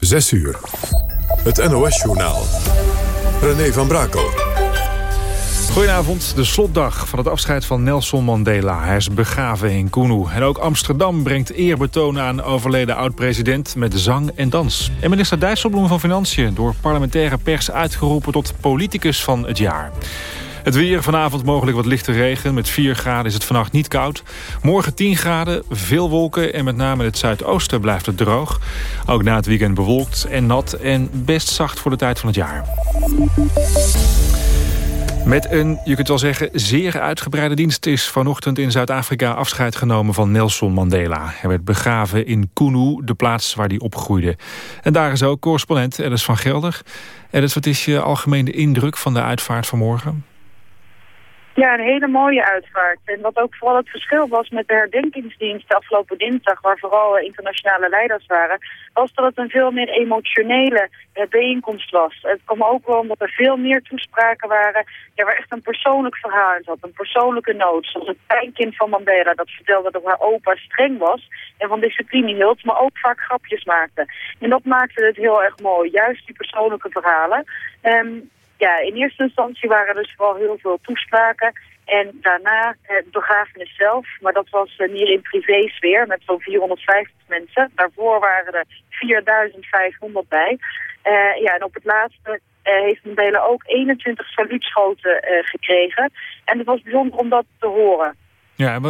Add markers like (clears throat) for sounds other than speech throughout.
6 uur. Het NOS-journaal. René van Brakel. Goedenavond, de slotdag van het afscheid van Nelson Mandela. Hij is begraven in Kunu. En ook Amsterdam brengt eerbetoon aan overleden oud-president... met zang en dans. En minister Dijsselbloem van Financiën... door parlementaire pers uitgeroepen tot politicus van het jaar. Het weer vanavond mogelijk wat lichte regen. Met 4 graden is het vannacht niet koud. Morgen 10 graden, veel wolken en met name in het zuidoosten blijft het droog. Ook na het weekend bewolkt en nat en best zacht voor de tijd van het jaar. Met een, je kunt wel zeggen, zeer uitgebreide dienst... is vanochtend in Zuid-Afrika afscheid genomen van Nelson Mandela. Hij werd begraven in Kunu, de plaats waar hij opgroeide. En daar is ook correspondent Edis van Gelder. Edis, wat is je algemene indruk van de uitvaart vanmorgen? Ja, een hele mooie uitvaart. En wat ook vooral het verschil was met de herdenkingsdienst de afgelopen dinsdag, waar vooral internationale leiders waren, was dat het een veel meer emotionele eh, bijeenkomst was. Het kwam ook wel omdat er veel meer toespraken waren, ja, waar echt een persoonlijk verhaal in zat, een persoonlijke nood. Zoals het kleinkind van Mandela dat vertelde dat haar opa streng was en van discipline hield, maar ook vaak grapjes maakte. En dat maakte het heel erg mooi, juist die persoonlijke verhalen. Um, ja, in eerste instantie waren dus vooral heel veel toespraken. En daarna eh, de begrafenis zelf, maar dat was uh, meer in privésfeer met zo'n 450 mensen. Daarvoor waren er 4500 bij. Uh, ja, en op het laatste heeft Mandela ook 21 saluutschoten gekregen. En het was bijzonder om dat te horen. Ja,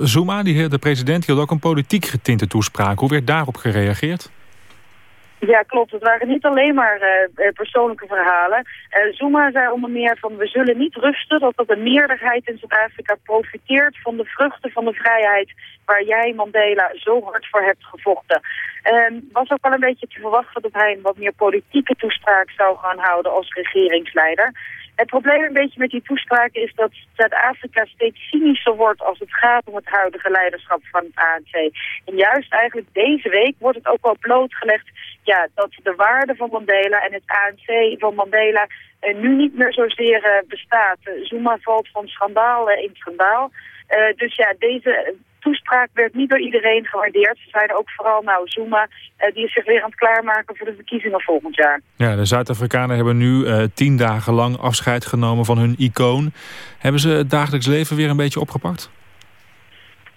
Zuma, die, de president, hield ook een politiek getinte toespraak. Hoe werd daarop gereageerd? Ja, klopt. Het waren niet alleen maar uh, persoonlijke verhalen. Uh, Zuma zei onder meer van we zullen niet rusten dat de meerderheid in Zuid-Afrika profiteert van de vruchten van de vrijheid waar jij Mandela zo hard voor hebt gevochten. Uh, was ook wel een beetje te verwachten dat hij een wat meer politieke toespraak zou gaan houden als regeringsleider. Het probleem een beetje met die toespraken is dat Zuid-Afrika steeds cynischer wordt als het gaat om het huidige leiderschap van het ANC. En juist eigenlijk deze week wordt het ook wel blootgelegd ja, dat de waarde van Mandela en het ANC van Mandela uh, nu niet meer zozeer uh, bestaat. Zuma valt van schandaal in schandaal. Dus ja, deze toespraak werd niet door iedereen gewaardeerd. Ze zeiden ook vooral, nou, Zuma, die is zich weer aan het klaarmaken voor de verkiezingen volgend jaar. Ja, de Zuid-Afrikanen hebben nu tien dagen lang afscheid genomen van hun icoon. Hebben ze het dagelijks leven weer een beetje opgepakt?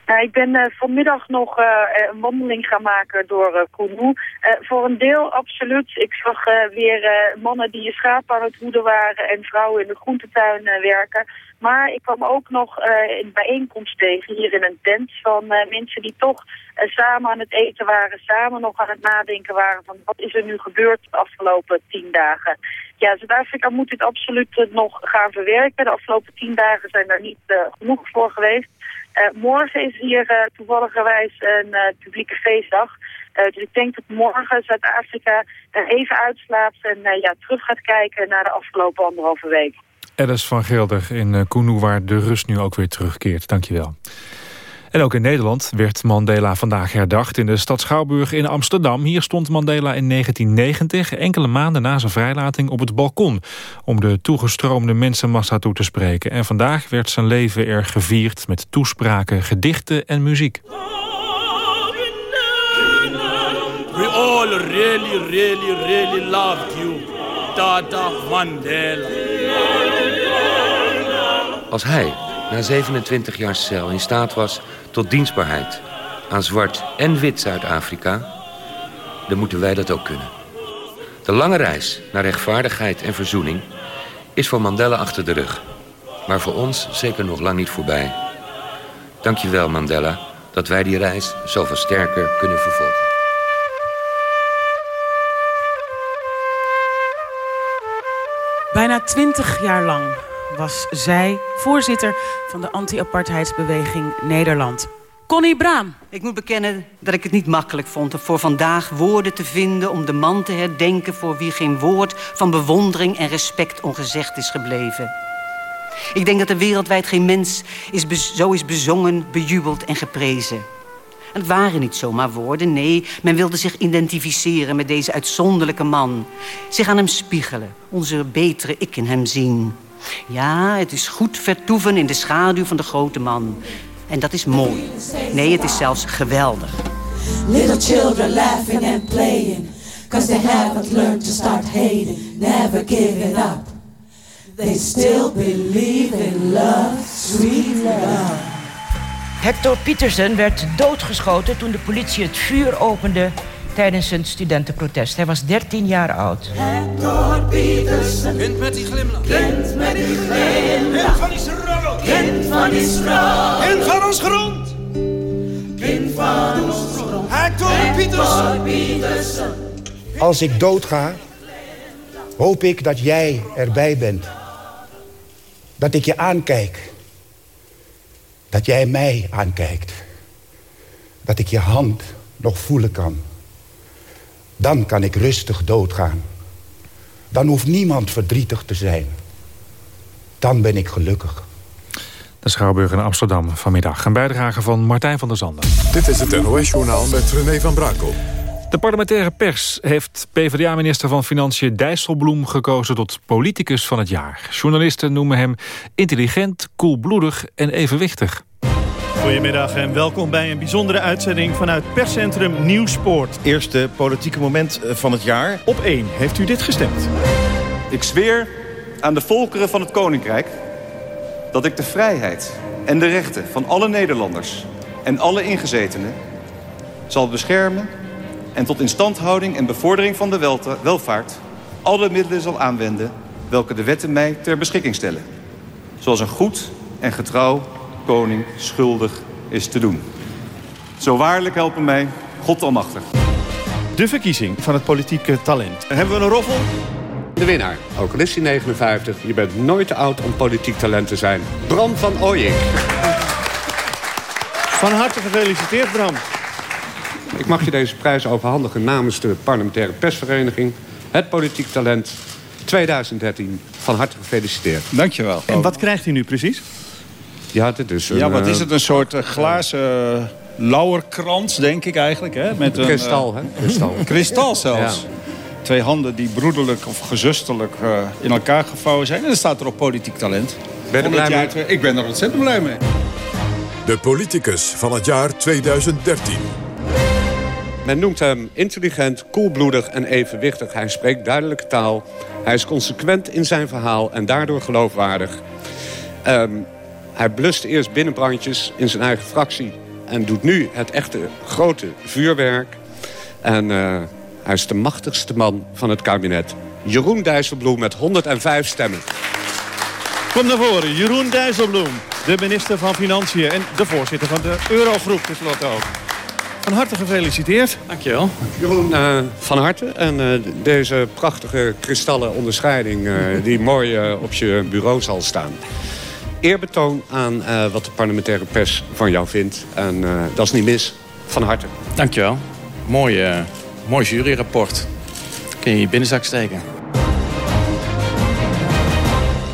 Nou, ik ben uh, vanmiddag nog uh, een wandeling gaan maken door Kunu. voor een deel absoluut. Ik zag weer mannen die schapen aan het hoeden waren en vrouwen in de groentetuin werken. Maar ik kwam ook nog een bijeenkomst tegen hier in een tent van mensen die toch samen aan het eten waren, samen nog aan het nadenken waren van wat is er nu gebeurd de afgelopen tien dagen. Ja, Zuid-Afrika moet dit absoluut nog gaan verwerken. De afgelopen tien dagen zijn er niet genoeg voor geweest. Uh, morgen is hier uh, toevalligerwijs een uh, publieke feestdag. dus ik denk dat morgen Zuid-Afrika er even uitslaapt en ja, terug gaat kijken naar de afgelopen anderhalve week. Alice van Gelder in Kunu, waar de rust nu ook weer terugkeert. Dankjewel. En ook in Nederland werd Mandela vandaag herdacht in de stad Schouwburg in Amsterdam. Hier stond Mandela in 1990, enkele maanden na zijn vrijlating, op het balkon... om de toegestroomde mensenmassa toe te spreken. En vandaag werd zijn leven er gevierd met toespraken, gedichten en muziek. We all really, really, really loved you, Tata Mandela. Als hij na 27 jaar cel in staat was tot dienstbaarheid aan zwart en wit Zuid-Afrika... dan moeten wij dat ook kunnen. De lange reis naar rechtvaardigheid en verzoening is voor Mandela achter de rug. Maar voor ons zeker nog lang niet voorbij. Dank je wel, Mandela, dat wij die reis zoveel sterker kunnen vervolgen. Bijna twintig jaar lang was zij voorzitter van de anti-apartheidsbeweging Nederland. Connie Braam. Ik moet bekennen dat ik het niet makkelijk vond... om voor vandaag woorden te vinden om de man te herdenken... voor wie geen woord van bewondering en respect ongezegd is gebleven. Ik denk dat er wereldwijd geen mens is zo is bezongen, bejubeld en geprezen. En het waren niet zomaar woorden, nee. Men wilde zich identificeren met deze uitzonderlijke man. Zich aan hem spiegelen, onze betere ik in hem zien. Ja, het is goed vertoeven in de schaduw van de grote man. En dat is mooi. Nee, het is zelfs geweldig. Little children laughing and playing. Cause they haven't learned to start hating, never giving up. They still believe in love, sweet love. Hector Pietersen werd doodgeschoten toen de politie het vuur opende tijdens een studentenprotest. Hij was 13 jaar oud. Hector Pietersen. Kind met die glimlach. Kind met die glimlach. Kind van Israël. Kind van Israël. Kind van ons grond. Kind van ons grond. Hector Pietersen. Pietersen. Als ik doodga, hoop ik dat jij erbij bent. Dat ik je aankijk. Dat jij mij aankijkt. Dat ik je hand nog voelen kan. Dan kan ik rustig doodgaan. Dan hoeft niemand verdrietig te zijn. Dan ben ik gelukkig. De Schouwburg in Amsterdam vanmiddag. Een bijdrage van Martijn van der Zanden. Dit is het NOS-journaal met René van Brakel. De parlementaire pers heeft PvdA-minister van Financiën Dijsselbloem gekozen tot politicus van het jaar. Journalisten noemen hem intelligent, koelbloedig en evenwichtig. Goedemiddag en welkom bij een bijzondere uitzending vanuit perscentrum Nieuwspoort. Eerste politieke moment eh, van het jaar. Op 1 heeft u dit gestemd. Ik zweer aan de volkeren van het Koninkrijk... dat ik de vrijheid en de rechten van alle Nederlanders en alle ingezetenen... zal beschermen en tot instandhouding en bevordering van de welvaart... alle middelen zal aanwenden welke de wetten mij ter beschikking stellen. Zoals een goed en getrouw koning schuldig is te doen. Zo waarlijk helpen mij God almachtig. De verkiezing van het politieke talent. Hebben we een roffel? De winnaar, ook al is hij 59, je bent nooit te oud om politiek talent te zijn. Bram van Ooyink. Van harte gefeliciteerd, Bram. Ik mag je deze prijs overhandigen namens de parlementaire persvereniging. Het politiek talent 2013. Van harte gefeliciteerd. Dankjewel. En wat krijgt hij nu precies? Ja, dit is een, ja, wat is eh, het? Een soort uh, glazen uh, lauwerkrans, denk ik eigenlijk. Hè? Met een, kristal, hè? Kristal. kristal zelfs. Ja. Twee handen die broederlijk of gezusterlijk in elkaar gevouwen zijn. En dan staat er op politiek talent. Ben er blij mee? Ik ben er ontzettend blij mee. De politicus van het jaar 2013. Men noemt hem intelligent, koelbloedig en evenwichtig. Hij spreekt duidelijke taal. Hij is consequent in zijn verhaal en daardoor geloofwaardig. Um, hij blust eerst binnenbrandjes in zijn eigen fractie... en doet nu het echte grote vuurwerk. En uh, hij is de machtigste man van het kabinet. Jeroen Dijsselbloem met 105 stemmen. Kom naar voren, Jeroen Dijsselbloem, de minister van Financiën... en de voorzitter van de Eurogroep tenslotte ook. Van harte gefeliciteerd. Dankjewel. Jeroen, uh, van harte. En uh, deze prachtige kristallen onderscheiding... Uh, die mooi op je bureau zal staan eerbetoon aan uh, wat de parlementaire pers van jou vindt. En uh, dat is niet mis. Van harte. Dankjewel. Mooi, uh, mooi juryrapport. Kun je in je binnenzak steken.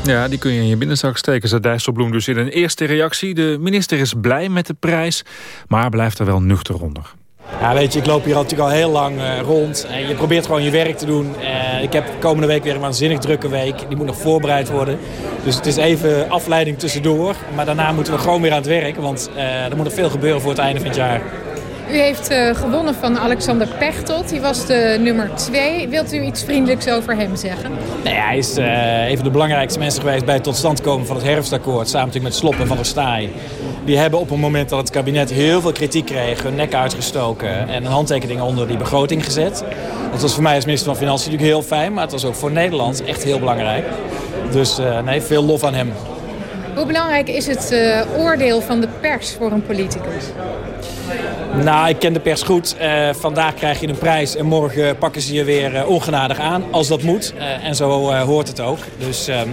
Ja, die kun je in je binnenzak steken, zei Dijsselbloem dus in een eerste reactie. De minister is blij met de prijs, maar blijft er wel nuchter onder. Ja, weet je, ik loop hier natuurlijk al heel lang uh, rond. En je probeert gewoon je werk te doen. Uh, ik heb komende week weer een waanzinnig drukke week. Die moet nog voorbereid worden. Dus het is even afleiding tussendoor. Maar daarna moeten we gewoon weer aan het werk. Want uh, er moet nog veel gebeuren voor het einde van het jaar. U heeft uh, gewonnen van Alexander Pechtold. Die was de nummer 2. Wilt u iets vriendelijks over hem zeggen? Nou hij is uh, een van de belangrijkste mensen geweest bij het tot stand komen van het herfstakkoord. Samen met Slop en Van der Staaij. Die hebben op een moment dat het kabinet heel veel kritiek kreeg... hun nek uitgestoken en een handtekening onder die begroting gezet. Dat was voor mij als minister van Financiën natuurlijk heel fijn... maar het was ook voor Nederland echt heel belangrijk. Dus uh, nee, veel lof aan hem. Hoe belangrijk is het uh, oordeel van de pers voor een politicus? Nou, ik ken de pers goed. Uh, vandaag krijg je een prijs en morgen pakken ze je weer uh, ongenadig aan. Als dat moet. En zo hoort het ook. Dus ehm,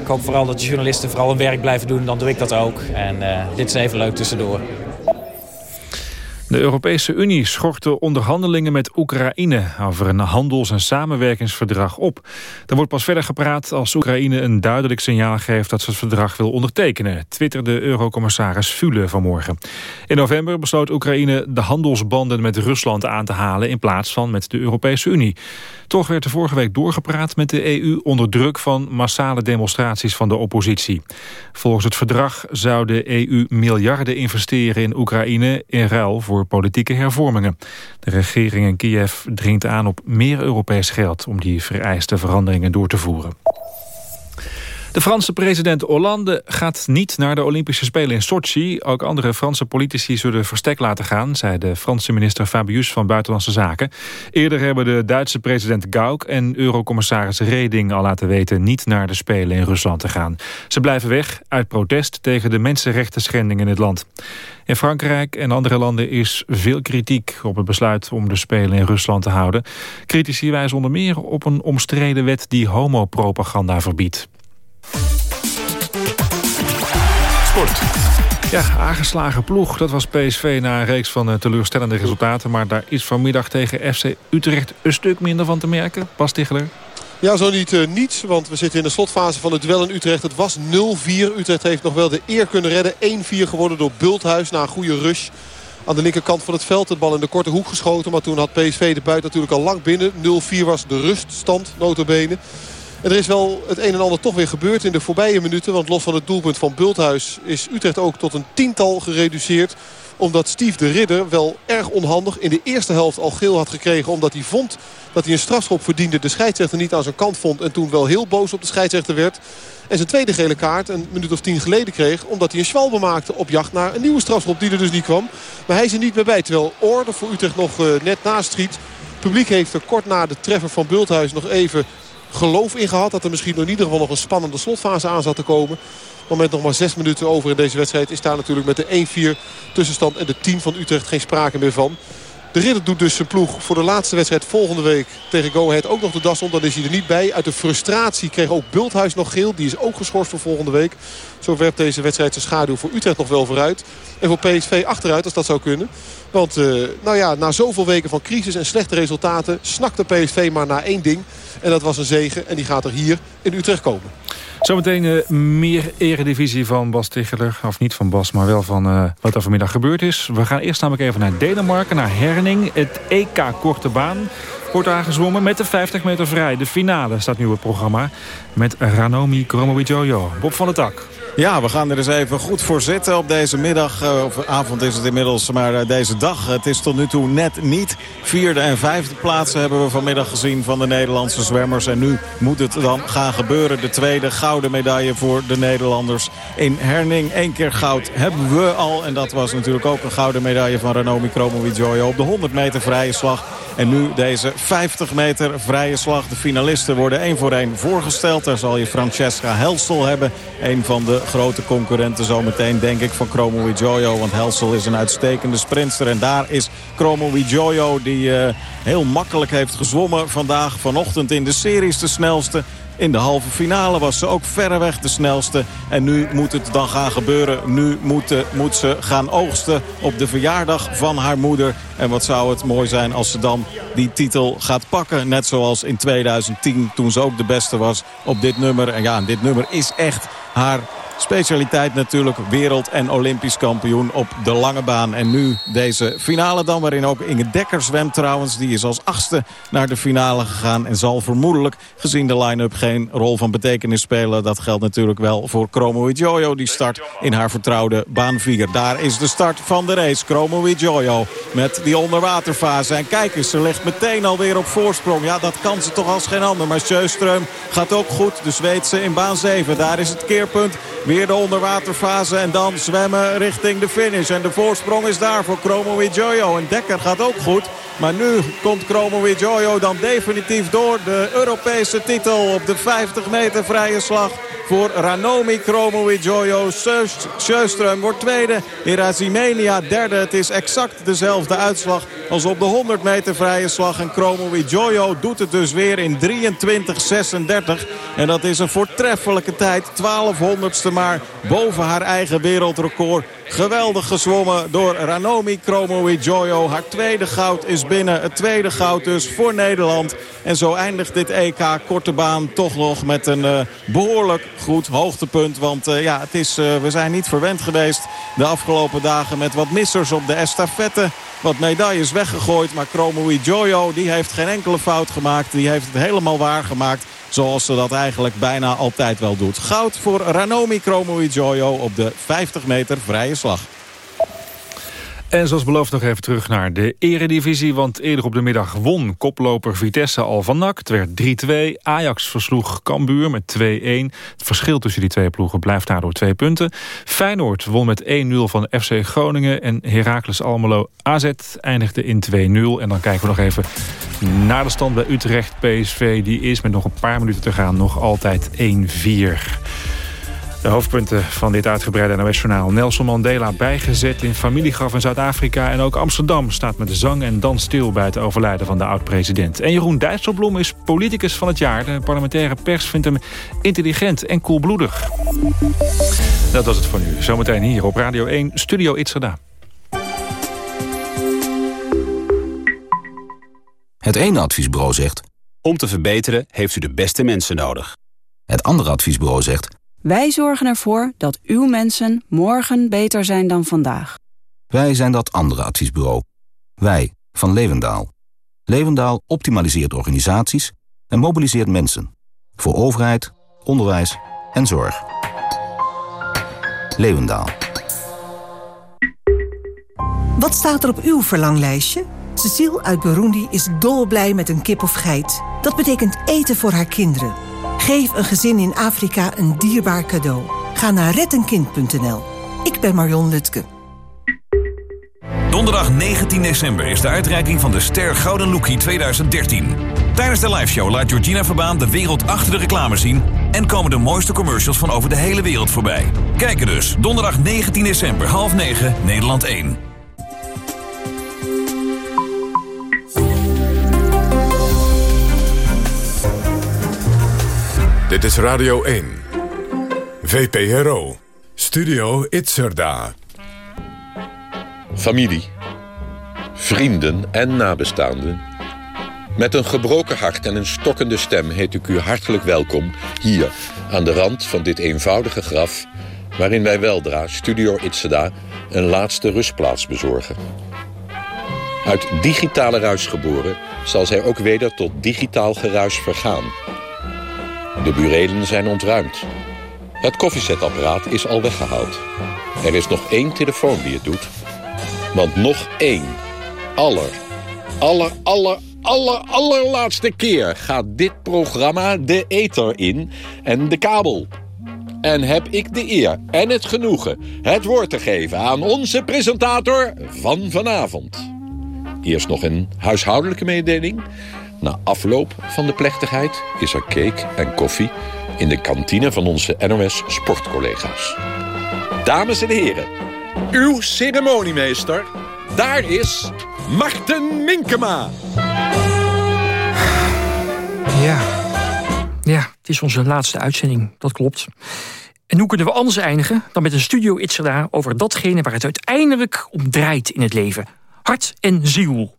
ik hoop vooral dat de journalisten vooral hun werk blijven doen. Dan doe ik dat ook. En dit is even leuk tussendoor. De Europese Unie schort de onderhandelingen met Oekraïne over een handels- en samenwerkingsverdrag op. Er wordt pas verder gepraat als Oekraïne een duidelijk signaal geeft dat ze het verdrag wil ondertekenen, twitterde eurocommissaris Fule vanmorgen. In november besloot Oekraïne de handelsbanden met Rusland aan te halen in plaats van met de Europese Unie. Toch werd er vorige week doorgepraat met de EU onder druk van massale demonstraties van de oppositie. Volgens het verdrag zou de EU miljarden investeren in Oekraïne in ruil voor politieke hervormingen. De regering in Kiev dringt aan op meer Europees geld... om die vereiste veranderingen door te voeren. De Franse president Hollande gaat niet naar de Olympische Spelen in Sochi. Ook andere Franse politici zullen verstek laten gaan... zei de Franse minister Fabius van Buitenlandse Zaken. Eerder hebben de Duitse president Gauck en eurocommissaris Reding al laten weten... niet naar de Spelen in Rusland te gaan. Ze blijven weg uit protest tegen de mensenrechten schending in het land. In Frankrijk en andere landen is veel kritiek op het besluit om de Spelen in Rusland te houden. Critici wijzen onder meer op een omstreden wet die homopropaganda verbiedt. Sport. Ja, aangeslagen ploeg. Dat was PSV na een reeks van uh, teleurstellende resultaten. Maar daar is vanmiddag tegen FC Utrecht een stuk minder van te merken. Bas Ticheler. Ja, zo niet uh, niets. Want we zitten in de slotfase van het duel in Utrecht. Het was 0-4. Utrecht heeft nog wel de eer kunnen redden. 1-4 geworden door Bulthuis na een goede rush. Aan de linkerkant van het veld. Het bal in de korte hoek geschoten. Maar toen had PSV de buit natuurlijk al lang binnen. 0-4 was de ruststand, notabene. Er is wel het een en ander toch weer gebeurd in de voorbije minuten. Want los van het doelpunt van Bulthuis is Utrecht ook tot een tiental gereduceerd omdat Steve de Ridder wel erg onhandig in de eerste helft al geel had gekregen. Omdat hij vond dat hij een strafschop verdiende. De scheidsrechter niet aan zijn kant vond. En toen wel heel boos op de scheidsrechter werd. En zijn tweede gele kaart een minuut of tien geleden kreeg. Omdat hij een schwalbe maakte op jacht naar een nieuwe strafschop die er dus niet kwam. Maar hij is er niet meer bij. Terwijl Orde voor Utrecht nog uh, net naast schiet. Het publiek heeft er kort na de treffer van Bulthuis nog even geloof in gehad. Dat er misschien in ieder geval nog een spannende slotfase aan zat te komen. Maar met nog maar zes minuten over in deze wedstrijd is daar natuurlijk met de 1-4 tussenstand en de 10 van Utrecht geen sprake meer van. De Ridder doet dus zijn ploeg voor de laatste wedstrijd volgende week tegen Go Ahead ook nog de das om. Dan is hij er niet bij. Uit de frustratie kreeg ook Bulthuis nog geel. Die is ook geschorst voor volgende week. Zo werpt deze wedstrijd zijn schaduw voor Utrecht nog wel vooruit. En voor PSV achteruit als dat zou kunnen. Want uh, nou ja, na zoveel weken van crisis en slechte resultaten... snakte PSV maar naar één ding. En dat was een zegen. En die gaat er hier in Utrecht komen. Zometeen uh, meer eredivisie van Bas Ticheler. Of niet van Bas, maar wel van uh, wat er vanmiddag gebeurd is. We gaan eerst namelijk even naar Denemarken, naar Herning. Het EK Korte Baan wordt aangezwommen met de 50 meter vrij. De finale staat nu op het programma met Ranomi Kromowidjojo. Bob van der Tak. Ja, we gaan er eens even goed voor zitten op deze middag. Uh, of avond is het inmiddels, maar uh, deze dag. Het is tot nu toe net niet. Vierde en vijfde plaatsen hebben we vanmiddag gezien van de Nederlandse zwemmers. En nu moet het dan gaan gebeuren. De tweede gouden medaille voor de Nederlanders. In Herning één keer goud hebben we al. En dat was natuurlijk ook een gouden medaille van Ranomi Kromowidjojo op de 100 meter vrije slag. En nu deze 50 meter vrije slag. De finalisten worden één voor één voorgesteld. Daar zal je Francesca Helsel hebben. Een van de grote concurrenten zometeen, denk ik, van Chromo Jojo. Want Helsel is een uitstekende sprinter. En daar is Chromo Jojo die uh, heel makkelijk heeft gezwommen vandaag. Vanochtend in de series de snelste. In de halve finale was ze ook verreweg de snelste. En nu moet het dan gaan gebeuren. Nu moet, moet ze gaan oogsten op de verjaardag van haar moeder. En wat zou het mooi zijn als ze dan die titel gaat pakken. Net zoals in 2010 toen ze ook de beste was op dit nummer. En ja, dit nummer is echt haar Specialiteit natuurlijk wereld- en olympisch kampioen op de lange baan. En nu deze finale dan, waarin ook Inge Dekker zwemt trouwens. Die is als achtste naar de finale gegaan. En zal vermoedelijk, gezien de line-up, rol van betekenis spelen. Dat geldt natuurlijk wel voor Chromo Jojo. Die start in haar vertrouwde baan 4. Daar is de start van de race. Chromo Jojo met die onderwaterfase. En kijk eens, ze ligt meteen alweer op voorsprong. Ja, dat kan ze toch als geen ander. Maar Sjöström gaat ook goed. De Zweedse in baan 7. Daar is het keerpunt. Weer de onderwaterfase en dan zwemmen richting de finish. En de voorsprong is daar voor Chromo Jojo. En Dekker gaat ook goed. Maar nu komt Chromo Jojo dan definitief door de Europese titel op de 50 meter vrije slag voor Ranomi Kromowidjojo. Sjöström wordt tweede. Irazimenia derde. Het is exact dezelfde uitslag als op de 100 meter vrije slag. En Kromowidjojo doet het dus weer in 23.36. En dat is een voortreffelijke tijd. 1200ste maar boven haar eigen wereldrecord. Geweldig gezwommen door Ranomi Kromowidjojo. Haar tweede goud is binnen. Het tweede goud dus voor Nederland. En zo eindigt dit EK korte baan toch nog met een uh, behoorlijk goed hoogtepunt. Want uh, ja, het is, uh, we zijn niet verwend geweest de afgelopen dagen met wat missers op de estafette. Wat medailles weggegooid. Maar Kromowidjojo die heeft geen enkele fout gemaakt. Die heeft het helemaal waargemaakt. Zoals ze dat eigenlijk bijna altijd wel doet. Goud voor Ranomi Kromowidjojo op de 50 meter vrije slag. En zoals beloofd nog even terug naar de eredivisie. Want eerder op de middag won koploper Vitesse al van NAC. Het werd 3-2. Ajax versloeg Cambuur met 2-1. Het verschil tussen die twee ploegen blijft daardoor twee punten. Feyenoord won met 1-0 van FC Groningen. En Heracles Almelo AZ eindigde in 2-0. En dan kijken we nog even naar de stand bij Utrecht. PSV die is met nog een paar minuten te gaan nog altijd 1-4. De hoofdpunten van dit uitgebreide NOS-journaal. Nelson Mandela bijgezet in familiegraf in Zuid-Afrika... en ook Amsterdam staat met zang en dans stil... bij het overlijden van de oud-president. En Jeroen Dijsselbloem is politicus van het jaar. De parlementaire pers vindt hem intelligent en koelbloedig. Dat was het voor nu. Zometeen hier op Radio 1, Studio Itzerda. Het ene adviesbureau zegt... Om te verbeteren heeft u de beste mensen nodig. Het andere adviesbureau zegt... Wij zorgen ervoor dat uw mensen morgen beter zijn dan vandaag. Wij zijn dat andere adviesbureau. Wij, van Levendaal. Levendaal optimaliseert organisaties en mobiliseert mensen. Voor overheid, onderwijs en zorg. Levendaal. Wat staat er op uw verlanglijstje? Cecile uit Burundi is dolblij met een kip of geit. Dat betekent eten voor haar kinderen. Geef een gezin in Afrika een dierbaar cadeau. Ga naar rettenkind.nl. Ik ben Marion Lutke. Donderdag 19 december is de uitreiking van de Ster Gouden Lookie 2013. Tijdens de liveshow laat Georgina Verbaan de wereld achter de reclame zien... en komen de mooiste commercials van over de hele wereld voorbij. Kijken dus, donderdag 19 december, half 9, Nederland 1. Dit is Radio 1. VPRO. Studio Itzerda. Familie. Vrienden en nabestaanden. Met een gebroken hart en een stokkende stem heet ik u hartelijk welkom... hier, aan de rand van dit eenvoudige graf... waarin wij weldra, Studio Itzerda, een laatste rustplaats bezorgen. Uit digitale ruis geboren zal zij ook weder tot digitaal geruis vergaan... De burelen zijn ontruimd. Het koffiezetapparaat is al weggehaald. Er is nog één telefoon die het doet. Want nog één, aller, aller, aller, aller, allerlaatste keer... gaat dit programma de ether in en de kabel. En heb ik de eer en het genoegen het woord te geven aan onze presentator van vanavond. Eerst nog een huishoudelijke mededeling... Na afloop van de plechtigheid is er cake en koffie in de kantine van onze NOS sportcollega's. Dames en heren, uw ceremoniemeester, daar is Marten Minkema. Ja. ja, het is onze laatste uitzending, dat klopt. En hoe kunnen we anders eindigen dan met een studio Itzerda... over datgene waar het uiteindelijk om draait in het leven. Hart en ziel.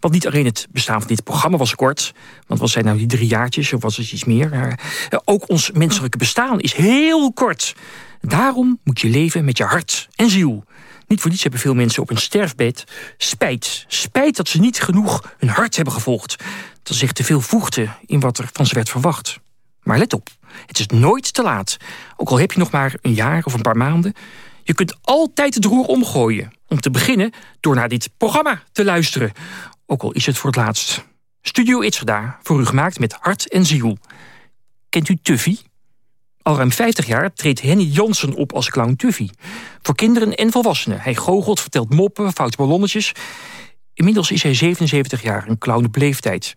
Want niet alleen het bestaan van dit programma was kort. Want wat zijn nou die drie jaartjes of was het iets meer? Eh, ook ons menselijke bestaan is heel kort. Daarom moet je leven met je hart en ziel. Niet voor niets hebben veel mensen op een sterfbed spijt. Spijt dat ze niet genoeg hun hart hebben gevolgd. Dat zich te veel voegde in wat er van ze werd verwacht. Maar let op, het is nooit te laat. Ook al heb je nog maar een jaar of een paar maanden... Je kunt altijd het roer omgooien. Om te beginnen door naar dit programma te luisteren. Ook al is het voor het laatst. Studio Itzerda, voor u gemaakt met hart en ziel. Kent u Tuffy? Al ruim 50 jaar treedt Henny Jansen op als clown Tuffy. Voor kinderen en volwassenen. Hij goochelt, vertelt moppen, fout ballonnetjes. Inmiddels is hij 77 jaar, een clown op leeftijd.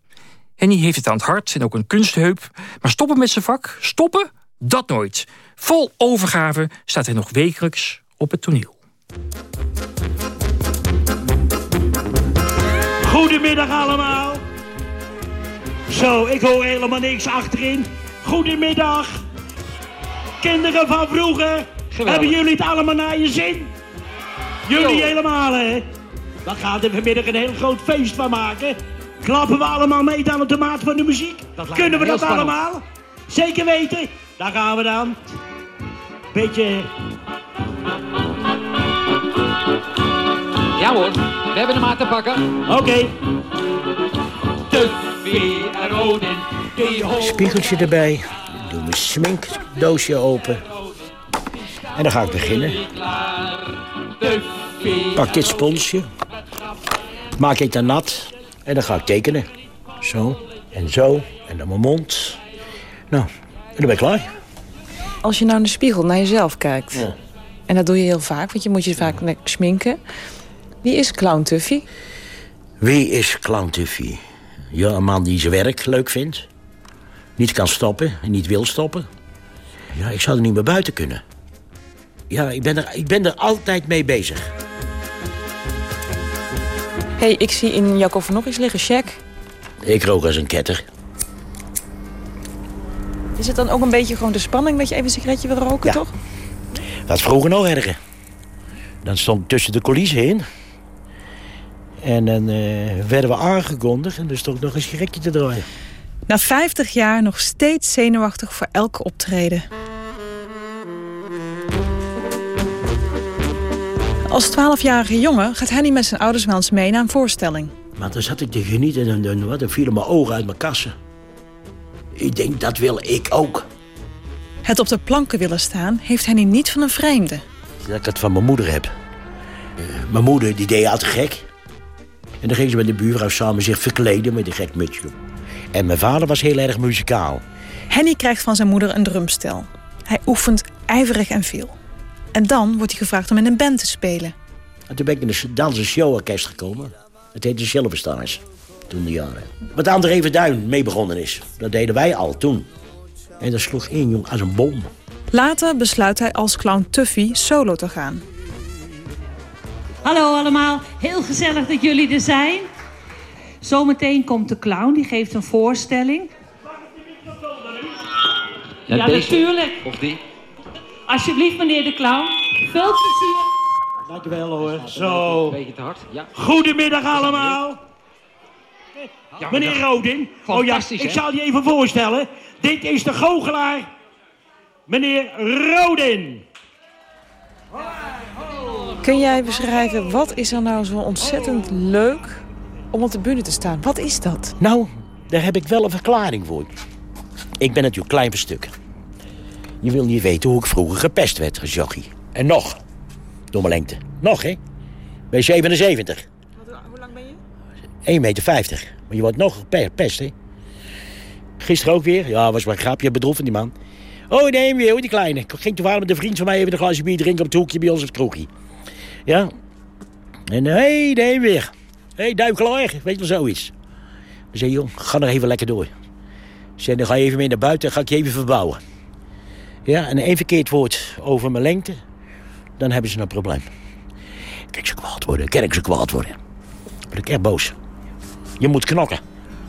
Henny heeft het aan het hart en ook een kunstheup. Maar stoppen met zijn vak, stoppen, dat nooit. Vol overgave staat hij nog wekelijks op het toneel. Goedemiddag allemaal. Zo, ik hoor helemaal niks achterin. Goedemiddag. Kinderen van vroeger. Hebben jullie het allemaal naar je zin? Jullie helemaal, hè? Dan gaan we vanmiddag een heel groot feest van maken. Klappen we allemaal mee aan de maat van de muziek? Kunnen we dat allemaal? Zeker weten. Daar gaan we dan. Beetje... Ja hoor, we hebben de maat te pakken. Oké. Okay. Tuffy en Rodin, die Spiegeltje erbij. Doe mijn sminkdoosje open. En dan ga ik beginnen. Pak dit sponsje. Maak ik dan nat. En dan ga ik tekenen. Zo. En zo. En dan mijn mond. Nou, dan ben ik klaar. Als je nou in de spiegel naar jezelf kijkt... en dat doe je heel vaak, want je moet je vaak sminken... wie is Clown Tuffy? Wie is Clown Tuffy? Ja, een man die zijn werk leuk vindt. Niet kan stoppen en niet wil stoppen. Ja, ik zou er niet meer buiten kunnen. Ja, ik ben er, ik ben er altijd mee bezig. Hey, ik zie in koffer nog iets liggen, check. Ik rook als een ketter. Is het dan ook een beetje gewoon de spanning dat je even een sigaretje wil roken, Ja. toch? Dat is vroeger nog erger. Dan stond ik tussen de coulissen in. En dan eh, werden we aangekondigd en er stond nog een sigaretje te draaien. Na 50 jaar nog steeds zenuwachtig voor elke optreden. Als 12-jarige jongen gaat Henny met zijn ouders wel eens mee naar een voorstelling. Maar dan zat ik te genieten en dan, wat, dan vielen mijn ogen uit mijn kassen. Ik denk, dat wil ik ook. Het op de planken willen staan heeft Henny niet van een vreemde. Dat ik het van mijn moeder heb. Eh, mijn moeder die deed altijd gek. En dan ging ze met de buurvrouw samen zich verkleden met een gek mutsje. En mijn vader was heel erg muzikaal. Henny krijgt van zijn moeder een drumstel. Hij oefent ijverig en veel. En dan wordt hij gevraagd om in een band te spelen. En toen ben ik in een dans- en showorkest gekomen. Het heette Silver Stars. Toen de jaren. Wat André Verduin mee begonnen is. Dat deden wij al toen. En dat sloeg in, jong, als een bom. Later besluit hij als clown Tuffy solo te gaan. Hallo allemaal, heel gezellig dat jullie er zijn. Zometeen komt de clown, die geeft een voorstelling. Ja, deze. natuurlijk. Of die? Alsjeblieft, meneer de clown. Veel plezier. Dankjewel hoor. Zo. Een beetje te hard. Ja. Goedemiddag allemaal. Ja, Meneer Rodin. Oh ja, Fantastisch, ik hè? zal je even voorstellen. Dit is de goochelaar. Meneer Rodin. Kun jij beschrijven, wat is er nou zo ontzettend leuk om op de bühne te staan? Wat is dat? Nou, daar heb ik wel een verklaring voor. Ik ben natuurlijk klein voor stukken. Je wil niet weten hoe ik vroeger gepest werd, jochie. En nog. Door mijn lengte. Nog, hè? Je 77. Hoe lang ben je? 1,50 meter. Maar je wordt nog gepest, hè? Gisteren ook weer. Ja, was maar een grapje. Bedroefd van die man. Oh, nee, weer, hoor, die kleine. Ik ging toevallig met een vriend van mij even een glaasje bier drinken op het hoekje bij ons op het kroegje. Ja. En hé, hey, nee, weer. Hé, hey, duikelaar. Weet je wel zoiets. Ik zei, joh, ga nog even lekker door. Ik zei, dan ga je even mee naar buiten en ga ik je even verbouwen. Ja, en één verkeerd woord over mijn lengte, dan hebben ze een probleem. Kijk, ze kwaad worden, kijk ze kwaad worden. Ben ik echt boos. Je moet knokken.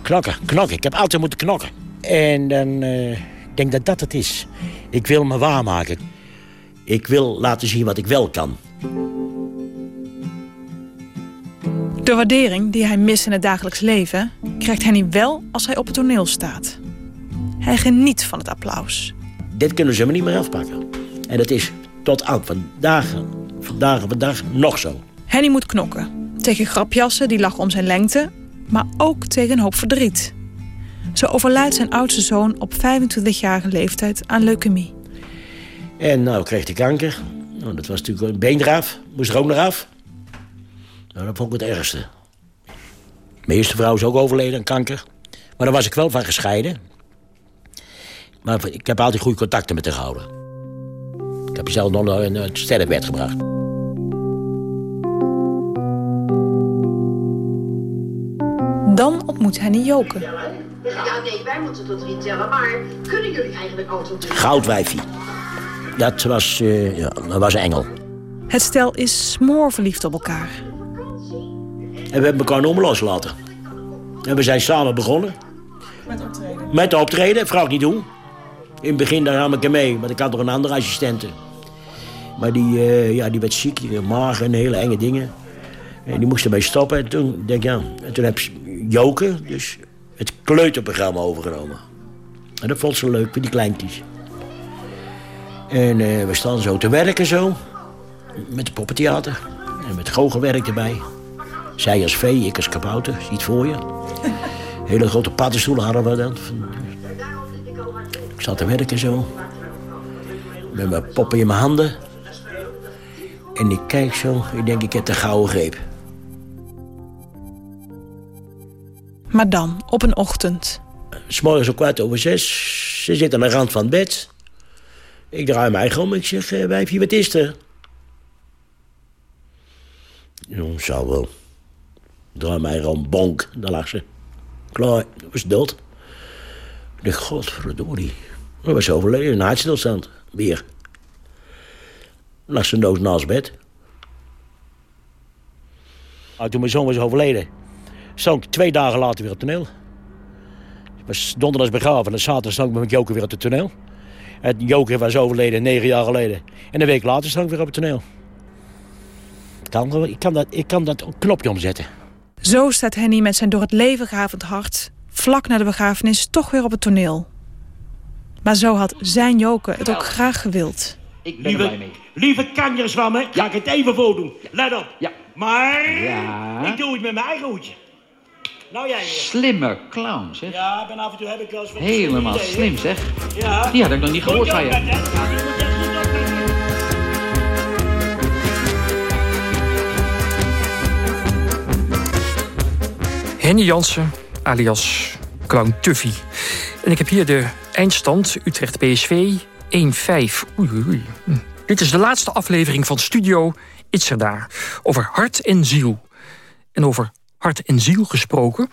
Knokken, knokken. Ik heb altijd moeten knokken. En dan eh, ik denk dat dat het is. Ik wil me waarmaken. Ik wil laten zien wat ik wel kan. De waardering die hij mist in het dagelijks leven... krijgt Henny wel als hij op het toneel staat. Hij geniet van het applaus. Dit kunnen ze me niet meer afpakken. En dat is tot aan vandaag, vandaag vandaag nog zo. Henny moet knokken. Tegen grapjassen die lachen om zijn lengte... maar ook tegen een hoop verdriet. Zo overlijdt zijn oudste zoon op 25-jarige leeftijd aan leukemie. En nou kreeg hij kanker. Nou, dat was natuurlijk een been eraf. Moest er ook nog af. Nou, dat vond ik het ergste. Mijn eerste vrouw is ook overleden aan kanker. Maar daar was ik wel van gescheiden. Maar ik heb altijd goede contacten met haar gehouden. Ik heb zelf nog naar eh, sterrenbed gebracht. Dan ontmoet Henny Joke. Ja, nee, wij moeten tot drie tellen, maar kunnen jullie eigenlijk auto Goudwijfie. Dat was, eh, ja, dat was een engel. Het stel is smoorverliefd op elkaar. En we hebben elkaar meer loslaten. En we zijn samen begonnen. Met optreden. Met de optreden, vraag niet hoe. In het begin daar nam ik hem mee, maar ik had nog een andere assistente. Maar die, eh, ja, die werd ziek, maag en hele enge dingen. En die moest ermee stoppen. En toen, denk ik, ja, en toen heb Joke dus het kleuterprogramma overgenomen. En dat vond ze leuk, voor die kleintjes. En eh, we staan zo te werken zo. Met het poppentheater. En met goochelwerk erbij. Zij als vee, ik als kabouter. Ziet voor je. (laughs) Hele grote paddenstoelen hadden we dan. Ik zat te werken zo. Met mijn poppen in mijn handen. En ik kijk zo, ik denk ik heb de gouden greep. Maar dan, op een ochtend. S'morgens om kwart over zes, ze zit aan de rand van het bed. Ik draai mij om, ik zeg, uh, wijfje, wat is er? Jong, zou wel. Draai mij om, bonk, daar lag ze. Klaar, dat was dood. Dacht, godverdorie. Dat was overleden, een hartstilstand. Weer. Lag ze dood bed. Nou, toen mijn zoon was overleden, stond ik twee dagen later weer op het toneel. Ik was donderdags begraven en zaterdag stond ik met Joker weer op het toneel. En Joker was overleden negen jaar geleden. En een week later stond ik weer op het toneel. Ik kan, ik kan, dat, ik kan dat knopje omzetten. Zo staat Henny met zijn door het leven gehavend hart... vlak na de begrafenis toch weer op het toneel. Maar zo had zijn Joker het ook graag gewild. Ik ben lieve, mee. Lieve kanjers van me, ga ik het even voordoen. Let op. Ja. Maar ja. ik doe het met mijn eigen hoedje. Nou jij weer. Slimme clown, zeg. Ja, ben af en toe heb ik wel eens... Helemaal slim, zeg. Ja. Die had ik nog niet gehoord van je. Henny Jansen, alias Clown Tuffy. En ik heb hier de eindstand Utrecht PSV 1-5. Oei, oei. Hm. Dit is de laatste aflevering van Studio Itzerda. Over hart en ziel. En over hart en ziel gesproken.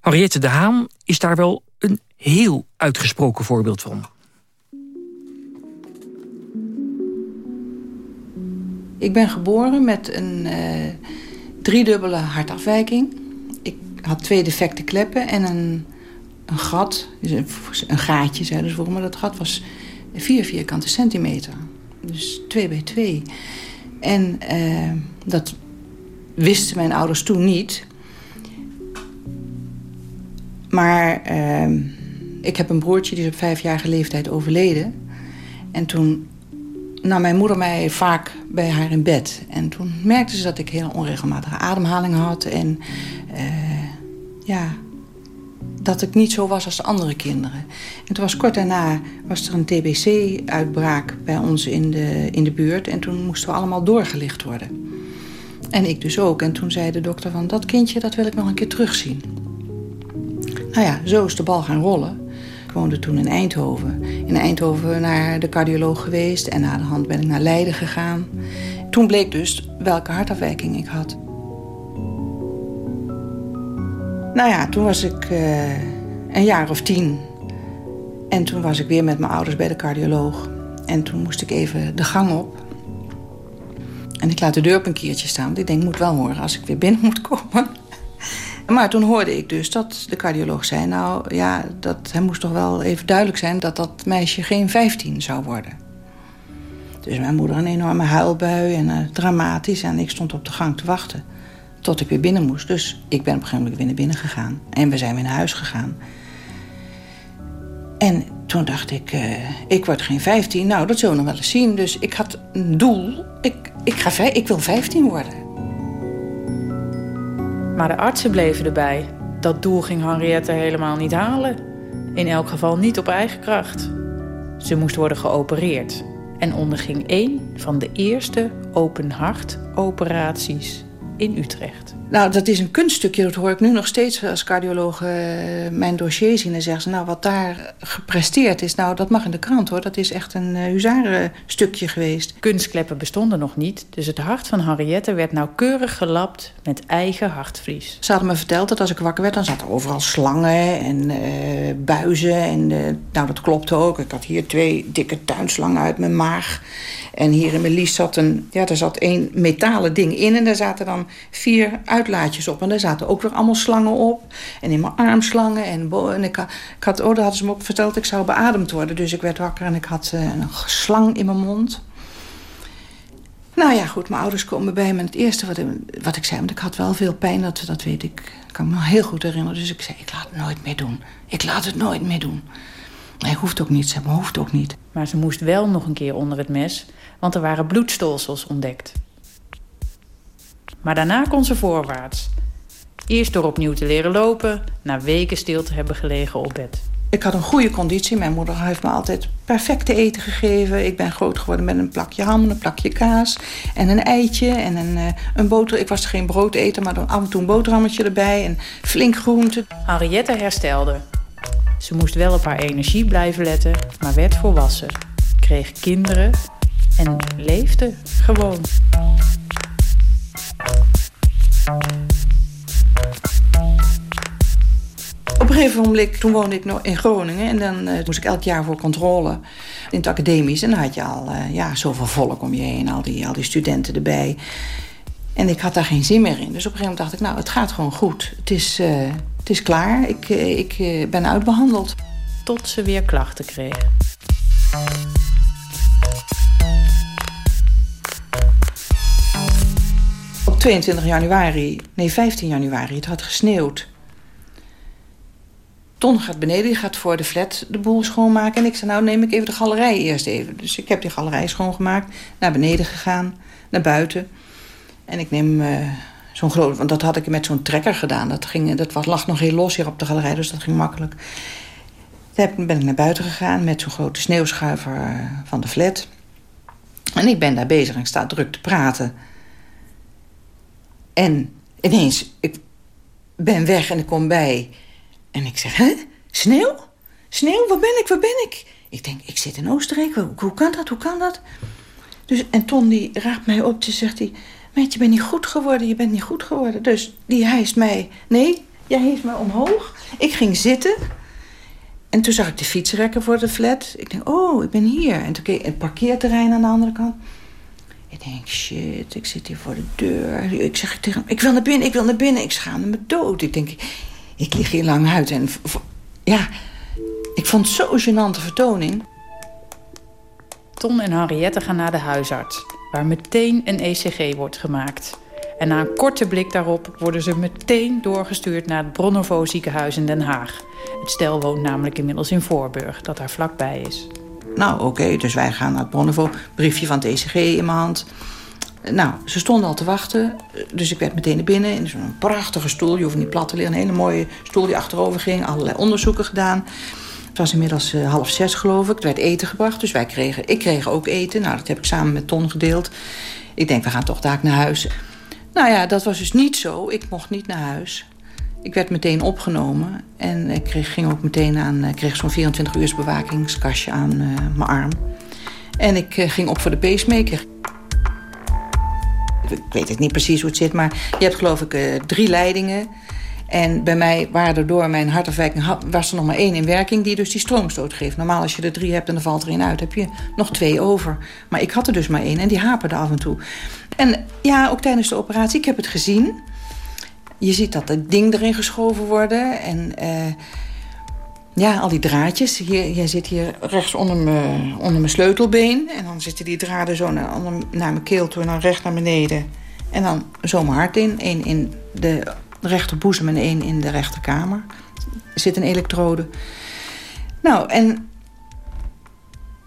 Henriette de Haan is daar wel een heel uitgesproken voorbeeld van. Ik ben geboren met een uh, driedubbele hartafwijking. Ik had twee defecte kleppen en een, een gat, dus een, een gaatje zeiden ze voor me. Dat gat was vier vierkante centimeter. Dus twee bij twee. En uh, dat wisten mijn ouders toen niet. Maar uh, ik heb een broertje die is op vijfjarige leeftijd overleden. En toen nam mijn moeder mij vaak bij haar in bed. En toen merkte ze dat ik heel onregelmatige ademhaling had. En uh, ja, dat ik niet zo was als de andere kinderen. En toen was kort daarna was er een TBC-uitbraak bij ons in de, in de buurt. En toen moesten we allemaal doorgelicht worden. En ik dus ook. En toen zei de dokter van dat kindje, dat wil ik nog een keer terugzien. Nou ja, zo is de bal gaan rollen. Ik woonde toen in Eindhoven. In Eindhoven naar de cardioloog geweest. En na de hand ben ik naar Leiden gegaan. Toen bleek dus welke hartafwijking ik had. Nou ja, toen was ik uh, een jaar of tien. En toen was ik weer met mijn ouders bij de cardioloog. En toen moest ik even de gang op. En ik laat de deur op een keertje staan. Want ik denk, ik moet wel horen als ik weer binnen moet komen. Maar toen hoorde ik dus dat de cardioloog zei... nou ja, dat, hij moest toch wel even duidelijk zijn... dat dat meisje geen 15 zou worden. Dus mijn moeder een enorme huilbui en uh, dramatisch. En ik stond op de gang te wachten tot ik weer binnen moest. Dus ik ben op een gegeven moment weer naar binnen gegaan. En we zijn weer naar huis gegaan. En toen dacht ik, uh, ik word geen 15. Nou, dat zullen we nog wel eens zien. Dus ik had een doel. Ik, ik, ga, ik wil 15 worden. Maar de artsen bleven erbij. Dat doel ging Henriette helemaal niet halen. In elk geval niet op eigen kracht. Ze moest worden geopereerd. En onderging één van de eerste open hart operaties in Utrecht. Nou, dat is een kunststukje. Dat hoor ik nu nog steeds als cardioloog uh, mijn dossier zien. En zeggen ze, nou, wat daar gepresteerd is... nou, dat mag in de krant, hoor. Dat is echt een uh, huzarenstukje geweest. Kunstkleppen bestonden nog niet. Dus het hart van Henriette werd nauwkeurig gelapt met eigen hartvlies. Ze hadden me verteld dat als ik wakker werd... dan zaten overal slangen en uh, buizen. En nou, dat klopte ook. Ik had hier twee dikke tuinslangen uit mijn maag. En hier in mijn lies zat een... Ja, er zat één metalen ding in. En daar zaten dan vier uitlaatjes op. En daar zaten ook weer allemaal slangen op. En in mijn arm slangen. En, en ik, ik, had, oh, hadden ze me ook verteld, ik zou beademd worden. Dus ik werd wakker en ik had uh, een slang in mijn mond. Nou ja, goed, mijn ouders komen bij me. En het eerste wat, wat ik zei, want ik had wel veel pijn, dat, dat weet ik. kan me heel goed herinneren. Dus ik zei, ik laat het nooit meer doen. Ik laat het nooit meer doen. Nee, hoeft ook niet, ze hoeft ook niet. Maar ze moest wel nog een keer onder het mes, want er waren bloedstolsels ontdekt. Maar daarna kon ze voorwaarts. Eerst door opnieuw te leren lopen, na weken stil te hebben gelegen op bed. Ik had een goede conditie. Mijn moeder heeft me altijd perfecte eten gegeven. Ik ben groot geworden met een plakje ham, een plakje kaas en een eitje en een, uh, een boter. Ik was geen broodeter, maar dan af en toe een boterhammetje erbij en flink groente. Henriette herstelde. Ze moest wel op haar energie blijven letten, maar werd volwassen. Kreeg kinderen en leefde gewoon. Gegeven moment, toen woonde ik nog in Groningen... en dan uh, moest ik elk jaar voor controle in het academisch. En dan had je al uh, ja, zoveel volk om je heen, al die, al die studenten erbij. En ik had daar geen zin meer in. Dus op een gegeven moment dacht ik, nou, het gaat gewoon goed. Het is, uh, het is klaar, ik, ik ben uitbehandeld. Tot ze weer klachten kreeg. Op 22 januari, nee 15 januari, het had gesneeuwd. Ton gaat beneden, die gaat voor de flat de boel schoonmaken. En ik zei, nou neem ik even de galerij eerst even. Dus ik heb die galerij schoongemaakt, naar beneden gegaan, naar buiten. En ik neem uh, zo'n groot, want dat had ik met zo'n trekker gedaan. Dat, ging, dat was, lag nog heel los hier op de galerij, dus dat ging makkelijk. Toen ben ik naar buiten gegaan met zo'n grote sneeuwschuiver uh, van de flat. En ik ben daar bezig en ik sta druk te praten. En ineens, ik ben weg en ik kom bij... En ik zeg, hè? Sneeuw? Sneeuw? Waar ben ik? Waar ben ik? Ik denk, ik zit in Oostenrijk. Hoe, kan dat? Hoe kan dat? Dus, en Ton die mij op. Die zegt hij, meid, je bent niet goed geworden. Je bent niet goed geworden. Dus die hijst mij. Nee, jij hijst mij omhoog. Ik ging zitten. En toen zag ik de fietsrekken voor de flat. Ik denk, oh, ik ben hier. En toen keek ik het parkeerterrein aan de andere kant. Ik denk, shit, ik zit hier voor de deur. Ik zeg tegen hem, ik wil naar binnen, ik wil naar binnen. Ik schaamde me dood. Ik denk, ik lig hier lang uit. En ja, ik vond het zo'n gênante vertoning. Ton en Henriette gaan naar de huisarts, waar meteen een ECG wordt gemaakt. En na een korte blik daarop worden ze meteen doorgestuurd naar het Bronnevo ziekenhuis in Den Haag. Het stel woont namelijk inmiddels in Voorburg, dat daar vlakbij is. Nou, oké, okay, dus wij gaan naar het Bronnevo. Briefje van het ECG in mijn hand. Nou, ze stonden al te wachten, dus ik werd meteen naar binnen in zo'n prachtige stoel. Je hoeft niet plat te liggen, een hele mooie stoel die achterover ging. Allerlei onderzoeken gedaan. Het was inmiddels uh, half zes, geloof ik. Er werd eten gebracht, dus wij kregen, ik kreeg ook eten. Nou, dat heb ik samen met Ton gedeeld. Ik denk, we gaan toch daar naar huis. Nou ja, dat was dus niet zo. Ik mocht niet naar huis. Ik werd meteen opgenomen en ik kreeg, ging ook meteen aan, ik kreeg zo'n 24 uur bewakingskastje aan uh, mijn arm. En ik ging op voor de pacemaker ik weet het niet precies hoe het zit, maar je hebt geloof ik uh, drie leidingen. En bij mij waren er door mijn hartafwijking was er nog maar één in werking die dus die stroomstoot geeft. Normaal als je er drie hebt en er valt er één uit, heb je nog twee over. Maar ik had er dus maar één en die haperde af en toe. En ja, ook tijdens de operatie, ik heb het gezien. Je ziet dat het ding erin geschoven worden en... Uh, ja, al die draadjes. Hier, jij zit hier rechts onder mijn, onder mijn sleutelbeen. En dan zitten die draden zo naar, naar mijn keel toe en dan recht naar beneden. En dan zo mijn hart in. Eén in de rechterboezem en één in de rechterkamer. Er zit een elektrode. Nou, en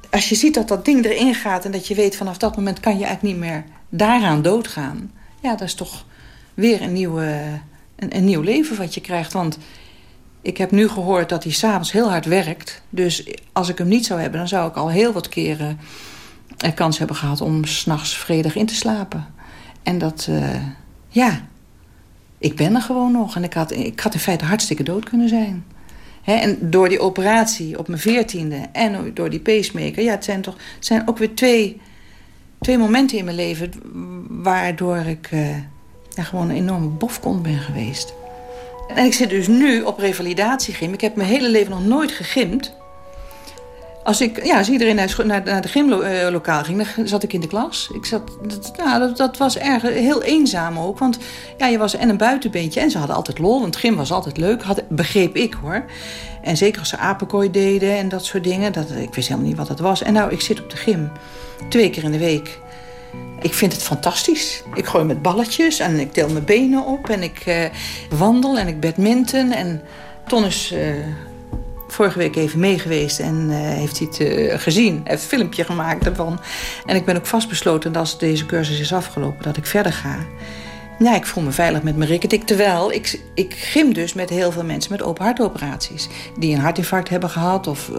als je ziet dat dat ding erin gaat... en dat je weet vanaf dat moment kan je eigenlijk niet meer daaraan doodgaan... ja, dat is toch weer een, nieuwe, een, een nieuw leven wat je krijgt. Want ik heb nu gehoord dat hij s'avonds heel hard werkt. Dus als ik hem niet zou hebben, dan zou ik al heel wat keren er kans hebben gehad om s'nachts vredig in te slapen. En dat, uh, ja, ik ben er gewoon nog. En ik had, ik had in feite hartstikke dood kunnen zijn. En door die operatie op mijn veertiende en door die pacemaker... ja, het zijn toch het zijn ook weer twee, twee momenten in mijn leven... waardoor ik uh, gewoon een enorme bofkont ben geweest. En ik zit dus nu op revalidatiegym. Ik heb mijn hele leven nog nooit gegimd. Als, ik, ja, als iedereen naar, naar, de gymlokaal ging, dan zat ik in de klas. Ik zat, dat, ja, dat, was erg, heel eenzaam ook. Want ja, je was en een buitenbeentje en ze hadden altijd lol. Want gym was altijd leuk, had, begreep ik hoor. En zeker als ze apenkooi deden en dat soort dingen. Dat, ik wist helemaal niet wat dat was. En nou, ik zit op de gym. Twee keer in de week. Ik vind het fantastisch. Ik gooi met balletjes en ik tel mijn benen op en ik uh, wandel en ik badminton. En Ton is uh, vorige week even meegeweest en uh, heeft hij het gezien. Hij heeft een filmpje gemaakt ervan. En ik ben ook vastbesloten dat als deze cursus is afgelopen, dat ik verder ga. Ja, ik voel me veilig met mijn rikketik. Terwijl ik, ik gym dus met heel veel mensen met open hartoperaties. Die een hartinfarct hebben gehad of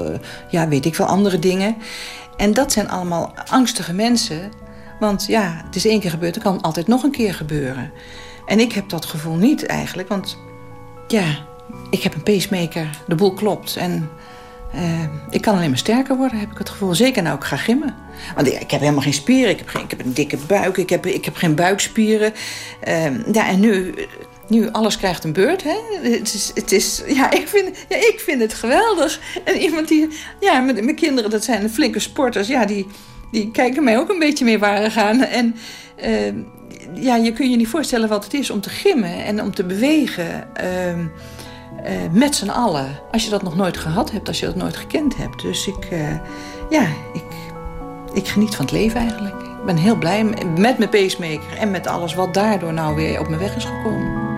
ja, weet ik veel andere dingen. En dat zijn allemaal angstige mensen. Want ja, het is één keer gebeurd, het kan altijd nog een keer gebeuren. En ik heb dat gevoel niet eigenlijk, want ja, ik heb een pacemaker, de boel klopt. En uh, ik kan alleen maar sterker worden, heb ik het gevoel. Zeker nou ik ga gimmen. Want ik heb helemaal geen spieren. Ik heb, geen, ik heb een dikke buik. Ik heb, ik heb geen buikspieren. Uh, ja, en nu, nu alles krijgt een beurt. Hè? Het is, het is, ja, ik vind, ja, ik vind het geweldig. En iemand die... Ja, mijn kinderen, dat zijn flinke sporters. Ja, die, die kijken mij ook een beetje meer waar gaan. En uh, ja, je kunt je niet voorstellen wat het is om te gimmen en om te bewegen... Uh, uh, met z'n allen. Als je dat nog nooit gehad hebt, als je dat nooit gekend hebt. Dus ik, uh, ja, ik, ik geniet van het leven eigenlijk. Ik ben heel blij met mijn pacemaker en met alles wat daardoor nou weer op mijn weg is gekomen.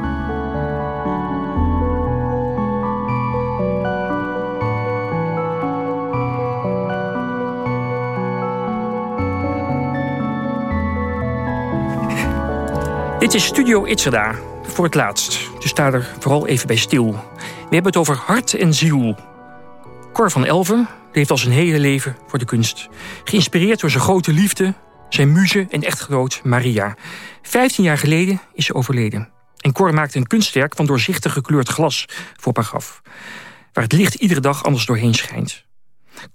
Dit is Studio Itzerda, voor het laatst. Dus sta er vooral even bij stil. We hebben het over hart en ziel. Cor van Elven leeft al zijn hele leven voor de kunst. Geïnspireerd door zijn grote liefde, zijn muze en echtgenoot Maria. Vijftien jaar geleden is ze overleden. En Cor maakte een kunstwerk van doorzichtig gekleurd glas voor haar graf. Waar het licht iedere dag anders doorheen schijnt.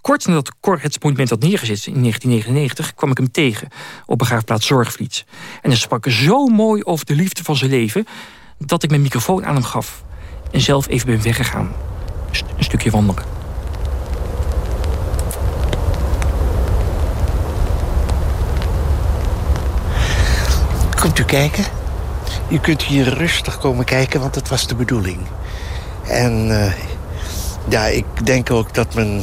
Kort nadat Cor het monument had neergezet in 1999... kwam ik hem tegen op begraafplaats Zorgvliet. En hij sprak zo mooi over de liefde van zijn leven... dat ik mijn microfoon aan hem gaf. En zelf even ben weggegaan. Een stukje wandelen. Komt u kijken? U kunt hier rustig komen kijken, want dat was de bedoeling. En uh, ja, ik denk ook dat mijn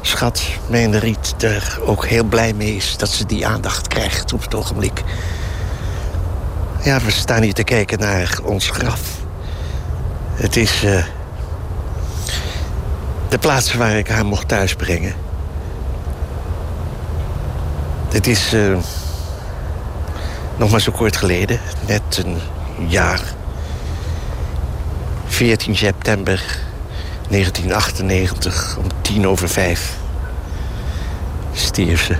schat, mijn Riet, er ook heel blij mee is... dat ze die aandacht krijgt op het ogenblik. Ja, we staan hier te kijken naar ons graf. Het is uh, de plaats waar ik haar mocht thuisbrengen. Het is uh, nog maar zo kort geleden, net een jaar. 14 september 1998, om tien over vijf, stierf ze.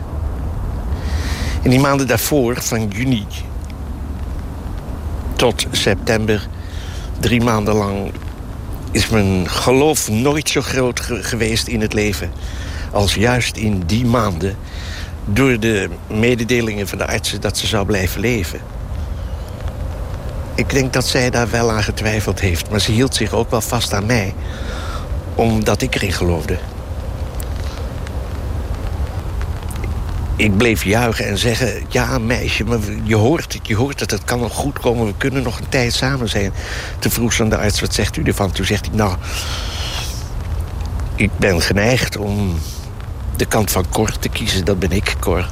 In die maanden daarvoor, van juni tot september, drie maanden lang... is mijn geloof nooit zo groot geweest in het leven... als juist in die maanden door de mededelingen van de artsen dat ze zou blijven leven. Ik denk dat zij daar wel aan getwijfeld heeft, maar ze hield zich ook wel vast aan mij omdat ik erin geloofde. Ik bleef juichen en zeggen, ja meisje, maar je hoort het, je hoort het, het kan nog goed komen, we kunnen nog een tijd samen zijn. Toen vroeg ze aan de arts, wat zegt u ervan? Toen zegt hij, nou, ik ben geneigd om de kant van Cor te kiezen, dat ben ik, Cor.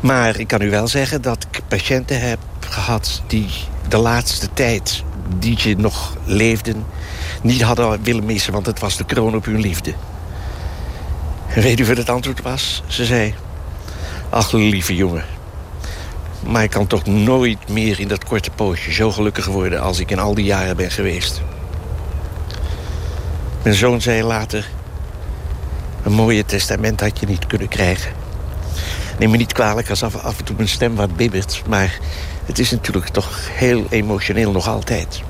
Maar ik kan u wel zeggen dat ik patiënten heb gehad die de laatste tijd die je nog leefden niet hadden willen missen, want het was de kroon op hun liefde. En weet u wat het antwoord was? Ze zei, ach lieve jongen, maar ik kan toch nooit meer in dat korte poosje zo gelukkig worden als ik in al die jaren ben geweest. Mijn zoon zei later, een mooie testament had je niet kunnen krijgen. Neem me niet kwalijk als af, af en toe mijn stem wat bibbert... maar het is natuurlijk toch heel emotioneel nog altijd.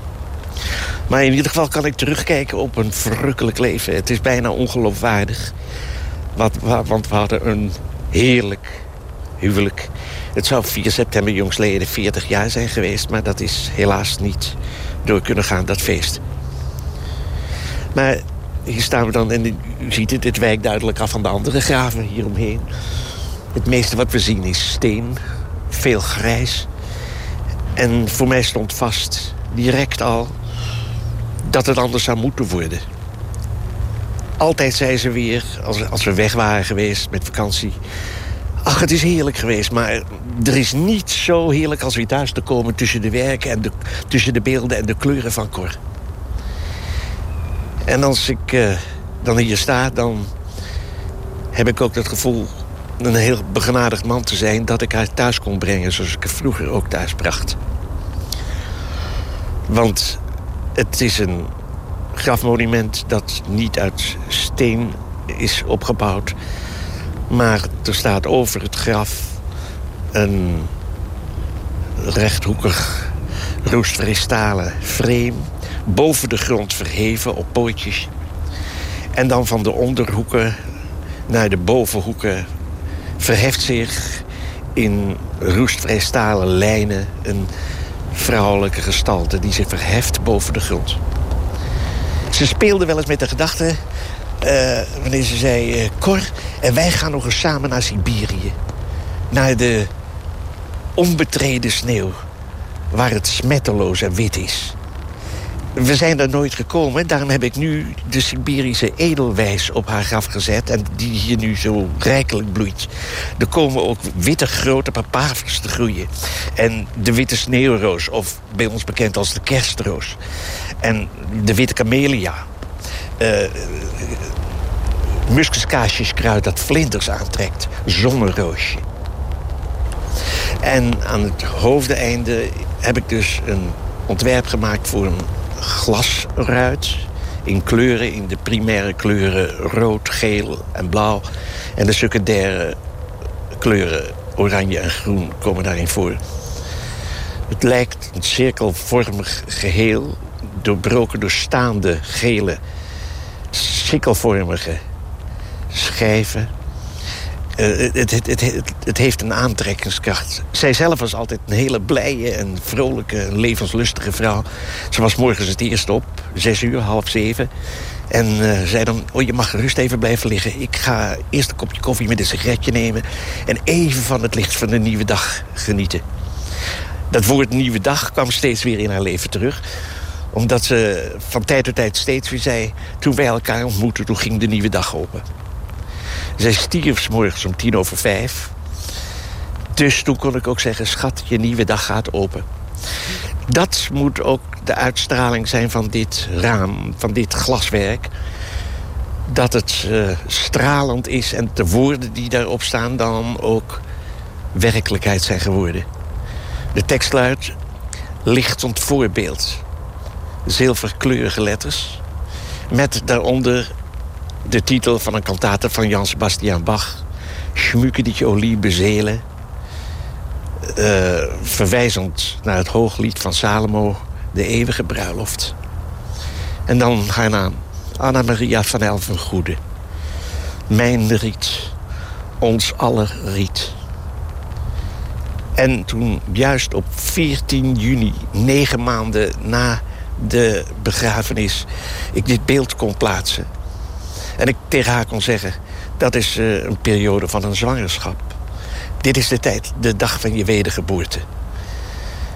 Maar in ieder geval kan ik terugkijken op een verrukkelijk leven. Het is bijna ongeloofwaardig. Want, want we hadden een heerlijk huwelijk. Het zou 4 september jongsleden 40 jaar zijn geweest... maar dat is helaas niet door kunnen gaan, dat feest. Maar hier staan we dan en u ziet het, het wijkt duidelijk af van de andere graven hieromheen. Het meeste wat we zien is steen, veel grijs. En voor mij stond vast, direct al, dat het anders zou moeten worden. Altijd zei ze weer, als, als we weg waren geweest met vakantie... Ach, het is heerlijk geweest, maar er is niet zo heerlijk als weer thuis te komen... tussen de werken en de, tussen de beelden en de kleuren van Cor. En als ik uh, dan hier sta, dan heb ik ook het gevoel... een heel begenadigd man te zijn... dat ik haar thuis kon brengen zoals ik haar vroeger ook thuis bracht. Want het is een grafmonument dat niet uit steen is opgebouwd. Maar er staat over het graf een rechthoekig roestvrij stalen frame... boven de grond verheven op pootjes. En dan van de onderhoeken naar de bovenhoeken verheft zich in roestvrij stalen lijnen... een vrouwelijke gestalte die zich verheft boven de grond. Ze speelde wel eens met de gedachte... Uh, wanneer ze zei... Uh, Cor, en wij gaan nog eens samen naar Siberië. Naar de onbetreden sneeuw. Waar het smetteloos en wit is. We zijn daar nooit gekomen. Daarom heb ik nu de Siberische edelwijs op haar graf gezet. En die hier nu zo rijkelijk bloeit. Er komen ook witte grote papavers te groeien. En de witte sneeuwroos, of bij ons bekend als de kerstroos. En de witte camellia. Uh, muskuskaasjeskruid dat vlinders aantrekt. Zonneroosje. En aan het hoofdeinde heb ik dus een ontwerp gemaakt voor een glasruit. In kleuren, in de primaire kleuren rood, geel en blauw. En de secundaire kleuren oranje en groen komen daarin voor. Het lijkt een cirkelvormig geheel... doorbroken door staande gele, sikkelvormige schijven. Uh, het, het, het, het, heeft een aantrekkingskracht. Zij zelf was altijd een hele blije en vrolijke, levenslustige vrouw. Ze was morgens het eerst op, zes uur, half zeven. En uh, zei dan, oh, je mag gerust even blijven liggen. Ik ga eerst een kopje koffie met een sigaretje nemen... en even van het licht van de nieuwe dag genieten. Dat woord nieuwe dag kwam steeds weer in haar leven terug omdat ze van tijd tot tijd steeds weer zei... toen wij elkaar ontmoetten, toen ging de nieuwe dag open. Zij stierf s morgens om tien over vijf. Dus toen kon ik ook zeggen, schat, je nieuwe dag gaat open. Dat moet ook de uitstraling zijn van dit raam, van dit glaswerk. Dat het uh, stralend is en de woorden die daarop staan... dan ook werkelijkheid zijn geworden. De tekst luidt, lichtend voorbeeld. Zilverkleurige letters. Met daaronder de titel van een kantate van Jan Sebastian Bach. Schmuke die olie bezelen. Uh, verwijzend naar het hooglied van Salomo, de eeuwige bruiloft. En dan haar naam, Anna Maria van Elvengoede. Mijn riet, ons aller riet. En toen, juist op 14 juni, negen maanden na de begrafenis... ik dit beeld kon plaatsen en ik tegen haar kon zeggen, dat is uh, een periode van een zwangerschap. Dit is de tijd, de dag van je wedergeboorte.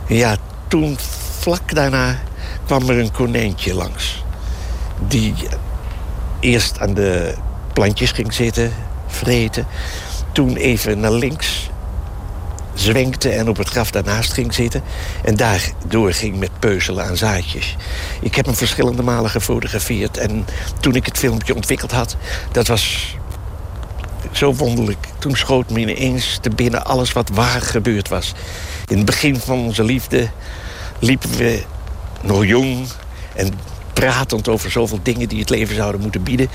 Ja, toen, vlak daarna, kwam er een konijntje langs. Die eerst aan de plantjes ging zitten, vreten. Toen even naar links zwenkte en op het graf daarnaast ging zitten... en daardoor ging met peuzelen aan zaadjes. Ik heb hem verschillende malen gefotografeerd... en toen ik het filmpje ontwikkeld had, dat was zo wonderlijk. Toen schoot me ineens te binnen alles wat waar gebeurd was. In het begin van onze liefde liepen we nog jong... en pratend over zoveel dingen die het leven zouden moeten bieden...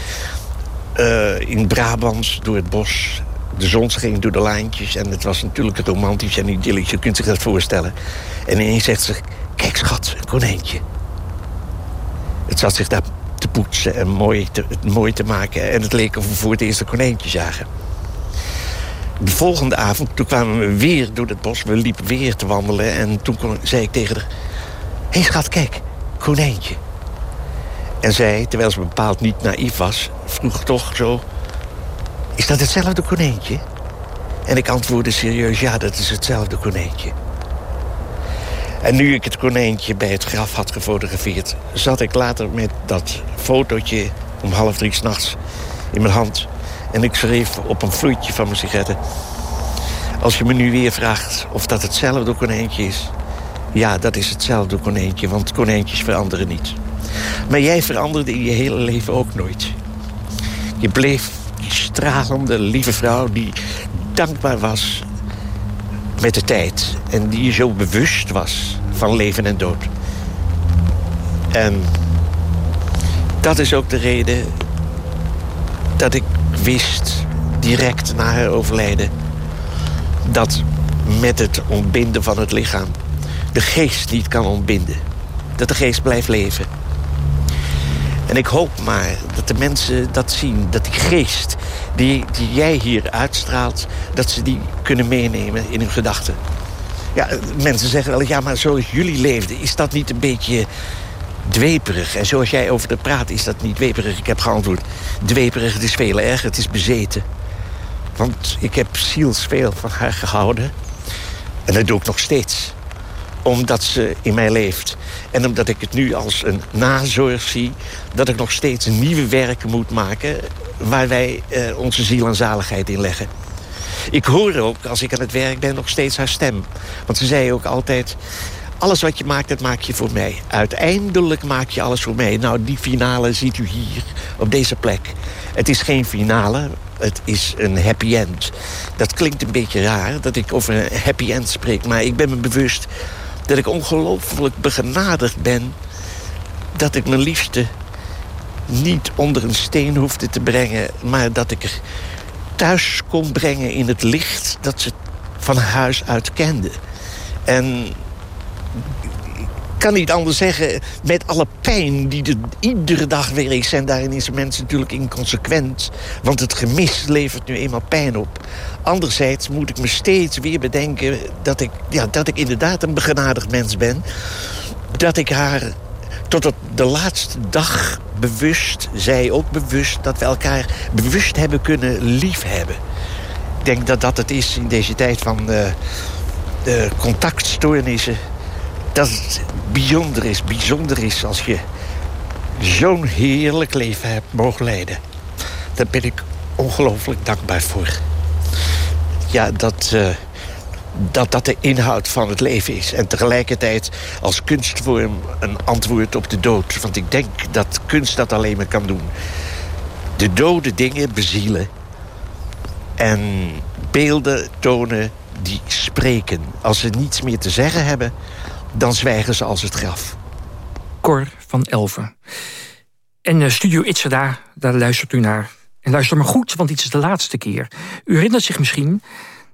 Uh, in Brabant, door het bos de zon scheen door de lijntjes en het was natuurlijk romantisch en idyllisch. Je kunt zich dat voorstellen. En ineens zegt ze, kijk schat, een konijntje. Het zat zich daar te poetsen en mooi te, mooi te maken. En het leek of we voor het eerst een konijntje zagen. De volgende avond, toen kwamen we weer door het bos. We liepen weer te wandelen. En toen zei ik tegen haar... Hé hey schat, kijk, konijntje. En zij, terwijl ze bepaald niet naïef was... vroeg toch zo... Is dat hetzelfde konijntje? En ik antwoordde serieus, ja, dat is hetzelfde konijntje. En nu ik het konijntje bij het graf had gefotografeerd... zat ik later met dat fotootje om half drie s'nachts in mijn hand... en ik schreef op een vloeitje van mijn sigaretten... als je me nu weer vraagt of dat hetzelfde konijntje is... ja, dat is hetzelfde konijntje, want konijntjes veranderen niet. Maar jij veranderde in je hele leven ook nooit. Je bleef stralende, lieve vrouw... die dankbaar was met de tijd. En die zo bewust was van leven en dood. En dat is ook de reden dat ik wist, direct na haar overlijden... dat met het ontbinden van het lichaam de geest niet kan ontbinden. Dat de geest blijft leven. En ik hoop maar dat de mensen dat zien. Dat die geest die, die jij hier uitstraalt... dat ze die kunnen meenemen in hun gedachten. Ja, mensen zeggen wel, ja, maar zoals jullie leefden... is dat niet een beetje dweperig? En zoals jij over de praat, is dat niet dweperig? Ik heb geantwoord, dweperig, het is veel erger, het is bezeten. Want ik heb zielsveel van haar gehouden. En dat doe ik nog steeds omdat ze in mij leeft. En omdat ik het nu als een nazorg zie... dat ik nog steeds nieuwe werken moet maken... waar wij eh, onze ziel en zaligheid in leggen. Ik hoor ook, als ik aan het werk ben, nog steeds haar stem. Want ze zei ook altijd... alles wat je maakt, dat maak je voor mij. Uiteindelijk maak je alles voor mij. Nou, die finale ziet u hier, op deze plek. Het is geen finale, het is een happy end. Dat klinkt een beetje raar, dat ik over een happy end spreek... maar ik ben me bewust dat ik ongelooflijk begenadigd ben... dat ik mijn liefste niet onder een steen hoefde te brengen... maar dat ik er thuis kon brengen in het licht dat ze van huis uit kende. En kan niet anders zeggen, met alle pijn die er iedere dag weer is... en daarin is een mens natuurlijk inconsequent... want het gemis levert nu eenmaal pijn op. Anderzijds moet ik me steeds weer bedenken... dat ik, ja, dat ik inderdaad een begenadigd mens ben. Dat ik haar tot op de laatste dag bewust, zij ook bewust... dat we elkaar bewust hebben kunnen liefhebben. Ik denk dat dat het is in deze tijd van uh, contactstoornissen dat het bijzonder is, bijzonder is als je zo'n heerlijk leven hebt mogen leiden. Daar ben ik ongelooflijk dankbaar voor. Ja, dat, uh, dat dat de inhoud van het leven is. En tegelijkertijd als kunstvorm een antwoord op de dood. Want ik denk dat kunst dat alleen maar kan doen. De dode dingen bezielen. En beelden tonen die spreken. Als ze niets meer te zeggen hebben dan zwijgen ze als het graf. Cor van Elven. En uh, Studio Itzada, daar luistert u naar. En luister maar goed, want dit is de laatste keer. U herinnert zich misschien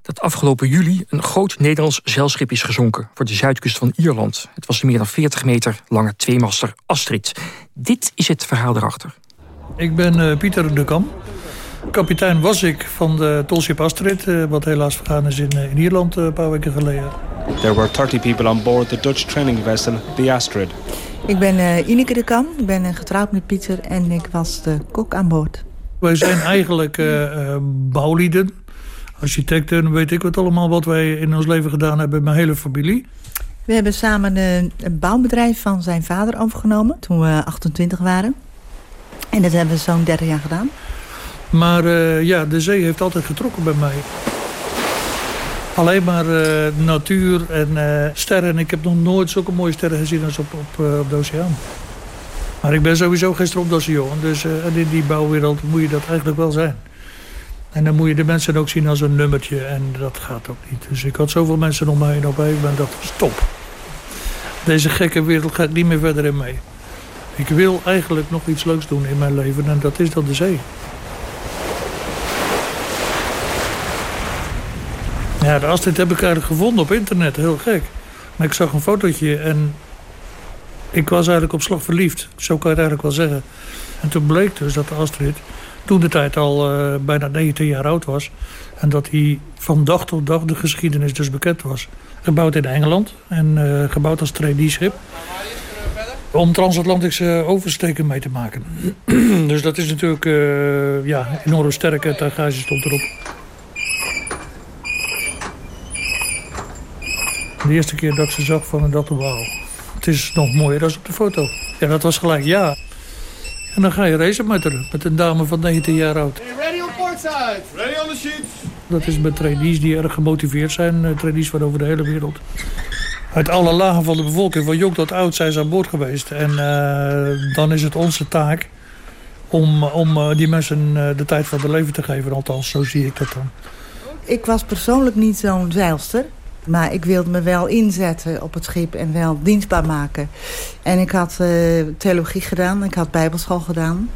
dat afgelopen juli... een groot Nederlands zeilschip is gezonken... voor de zuidkust van Ierland. Het was de meer dan 40 meter lange tweemaster Astrid. Dit is het verhaal erachter. Ik ben uh, Pieter de Kam. Kapitein was ik van de tolschip Astrid... Uh, wat helaas vergaan is in, in Ierland een paar weken geleden. There were 30 people on board the Dutch training vessel, the Astrid. Ik ben uh, Ineke de Kam, ik ben getrouwd met Pieter en ik was de kok aan boord. Wij zijn eigenlijk uh, bouwlieden, architecten, weet ik wat allemaal... wat wij in ons leven gedaan hebben, mijn hele familie. We hebben samen een, een bouwbedrijf van zijn vader overgenomen toen we 28 waren. En dat hebben we zo'n 30 jaar gedaan. Maar ja, de zee heeft altijd getrokken bij mij alleen maar uh, natuur en uh, sterren. Ik heb nog nooit zulke mooie sterren gezien als op, op, op de oceaan. Maar ik ben sowieso gisteren op de oceaan. Dus in die bouwwereld moet je dat eigenlijk wel zijn. En dan moet je de mensen ook zien als een nummertje. En dat gaat ook niet. Dus ik had zoveel mensen om mij heen op een dat was top. Deze gekke wereld ga ik niet meer verder in mee. Ik wil eigenlijk nog iets leuks doen in mijn leven. En dat is dan de zee. Ja, de Astrid heb ik eigenlijk gevonden op internet. Heel gek. Maar ik zag een fotootje en ik was eigenlijk op slag verliefd. Zo kan je het eigenlijk wel zeggen. En toen bleek dus dat de Astrid toen de tijd al uh, bijna 19 jaar oud was. En dat hij van dag tot dag de geschiedenis dus bekend was. Gebouwd in Engeland en uh, gebouwd als tradieschip. Om transatlantische oversteken mee te maken. (clears throat) dus dat is natuurlijk uh, ja, enorm sterk. Het stond erop. De eerste keer dat ik ze zag van dat wauw. Het is nog mooier dan op de foto. Ja, dat was gelijk ja. En dan ga je racen met haar, met een dame van 19 jaar oud. Ready on port side. Ready on the sheets. Dat is met trainees die erg gemotiveerd zijn. eh, Trainees van over de hele wereld. Uit alle lagen van de bevolking, van jong tot oud, zijn ze aan boord geweest. En uh, dan is het onze taak om, om uh, die mensen uh, de tijd van hun leven te geven. Althans, zo zie ik dat dan. Ik was persoonlijk niet zo'n zeilster. Maar ik wilde me wel inzetten op het schip en wel dienstbaar maken. En ik had uh, theologie gedaan, ik had bijbelschool gedaan.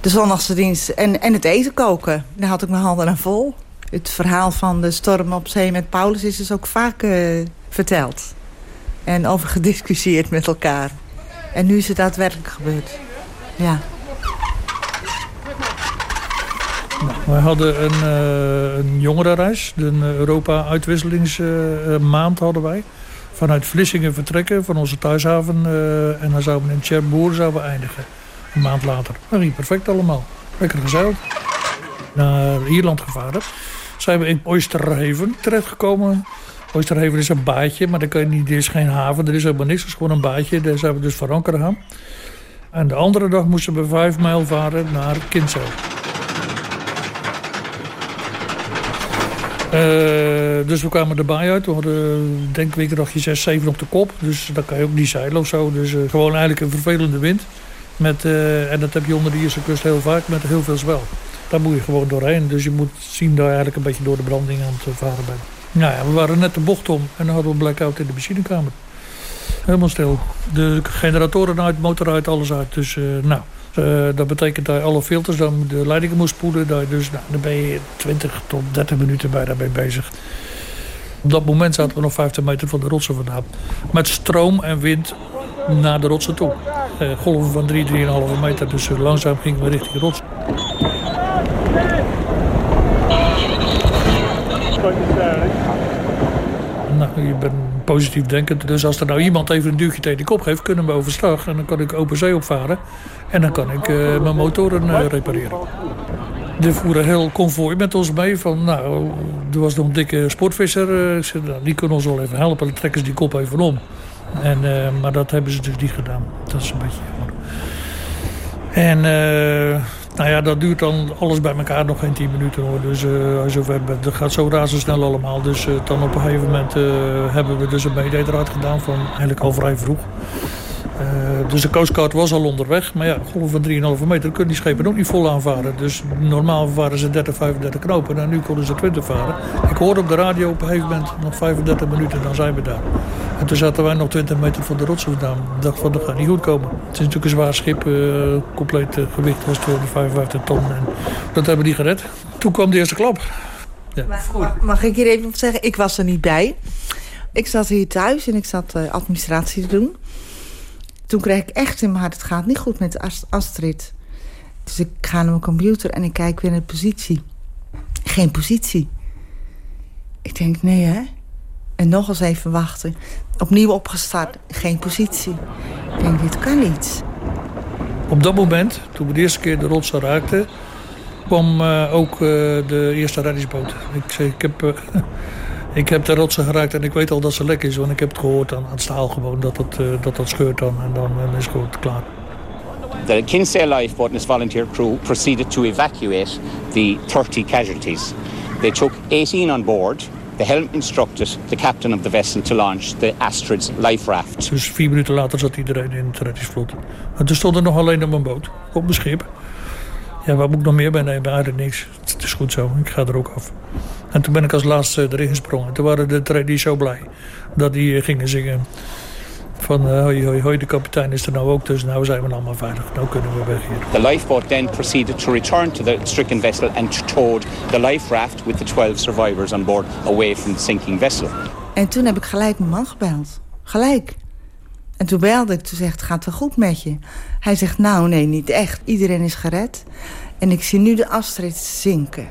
De zondagse dienst en, en het eten koken. Daar had ik mijn handen aan vol. Het verhaal van de storm op zee met Paulus is dus ook vaak uh, verteld. En over gediscussieerd met elkaar. En nu is het daadwerkelijk gebeurd. Ja. Nou, wij hadden een, uh, een jongerenreis, een Europa-uitwisselingsmaand hadden wij. Vanuit Vlissingen vertrekken, van onze thuishaven. Uh, en dan zouden we in Cherbourg zouden we eindigen. Een maand later. Dat ging perfect allemaal. Lekker gezeild. Naar Ierland gevaren. Zijn we in Oysterhaven terechtgekomen. Oysterhaven is een baadje, maar kan je niet, er is geen haven. Er is helemaal niks, het is gewoon een baadje. Daar zijn we dus voor anker gaan. En de andere dag moesten we vijf mijl varen naar Kinsel. Dus we kwamen erbij uit. We hadden denk ik een dagje 6, 7 op de kop. Dus dan kan je ook niet zeilen of zo. Dus uh, gewoon eigenlijk een vervelende wind. Met, uh, en dat heb je onder de Ierse kust heel vaak met heel veel zwel. Daar moet je gewoon doorheen. Dus je moet zien dat je eigenlijk een beetje door de branding aan het varen bent. Nou ja, we waren net de bocht om en dan hadden we een blackout in de machinekamer. Helemaal stil. De generatoren uit, motor uit, alles uit. Dus nou, uh, dat betekent dat je alle filters, dan de leidingen moet spoelen. Je dus, nou, dan ben je 20 tot 30 minuten bij daarbij bezig. Op dat moment zaten we nog 50 meter van de rotsen vandaan. Met stroom en wind naar de rotsen toe. Uh, golven van 3, 3,5 meter. Dus langzaam gingen we richting rots. Nou, je bent positief denkend. Dus als er nou iemand even een duwtje tegen de kop geeft, kunnen we overstag. En dan kan ik open zee opvaren. En dan kan ik uh, mijn motoren uh, repareren. Er voeren heel konvooi met ons mee. Van, nou, er was nog een dikke sportvisser. Uh, ik zei, nou, die kunnen ons wel even helpen. Dan trekken ze die kop even om. En, maar dat hebben ze dus niet gedaan. Dat is een beetje jammer. En nou ja, dat duurt dan alles bij elkaar nog geen 10 minuten hoor. Dus uh, als je zover bent, dat gaat zo razendsnel allemaal. Dus uh, dan op een gegeven moment uh, hebben we dus een mayday eruit gedaan van eigenlijk al vrij vroeg. Dus de Coast Guard was al onderweg. Maar ja, golven van 3,5 meter kunnen die schepen ook niet vol aanvaren. Dus normaal waren ze 30, 35 knopen. En nu konden ze 20 varen. Ik hoorde op de radio op een gegeven moment nog 35 minuten, dan zijn we daar. En toen zaten wij nog 20 meter van de rots vandaan. Ik dacht van, dat gaat niet goed komen. Het is natuurlijk een zwaar schip. Uh, compleet uh, gewicht was 255 ton. En dat hebben die gered. Toen kwam de eerste klap. Ja. Mag, mag ik hier even op zeggen? Ik was er niet bij. Ik zat hier thuis en ik zat administratie te doen. Toen kreeg ik echt in mijn hart, het gaat niet goed met Ast Astrid. Dus ik ga naar mijn computer en ik kijk weer naar de positie. Geen positie. Ik denk, nee hè? En nog eens even wachten. Opnieuw opgestart, geen positie. Ik denk, dit kan niet. Op dat moment, toen we de eerste keer de rotsen raakten... kwam uh, ook uh, de eerste reddingsboot. Ik zei, ik heb, uh, ik heb de rotsen geraakt en ik weet al dat ze lek is. Want ik heb het gehoord aan, aan het staal gewoon, dat dat, dat, dat scheurt dan. En dan, dan is het klaar. The Kinsale lifeboat and its volunteer crew proceeded to evacuate the 30 casualties. They took 18 on board The helm instructed the captain of the vessel to launch the Astrid's life raft. Dus vier minuten later zat iedereen in het reddingsvlot. En toen stond er nog alleen op mijn boot, op mijn schip. Ja, waar moet ik nog meer bij nemen? Eigenlijk niks. Het is goed zo, ik ga er ook af. En toen ben ik als laatste erin gesprongen. Toen waren de tradies zo blij dat die gingen zingen. Van uh, hoi, hoi, hoi, de kapitein is er nou ook, dus nou zijn we allemaal veilig. Nou kunnen we weg hier. The lifeboat then proceeded to return to the stricken vessel and towed the life raft with the 12 survivors on board away from the sinking vessel. En toen heb ik gelijk mijn man gebeld. Gelijk. En toen belde ik, toen zegt, gaat het goed met je? Hij zegt, nou nee, niet echt. Iedereen is gered. En ik zie nu de Astrid zinken.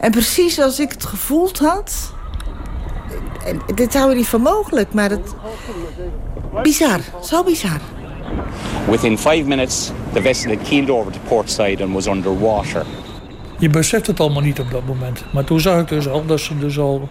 En precies zoals ik het gevoeld had... En dit zou niet voor mogelijk, maar het... Bizar, zo bizar. Within five minutes, the vessel had keeled over to port side and was underwater. Je beseft het allemaal niet op dat moment. Maar toen zag ik dus al dat ze dus al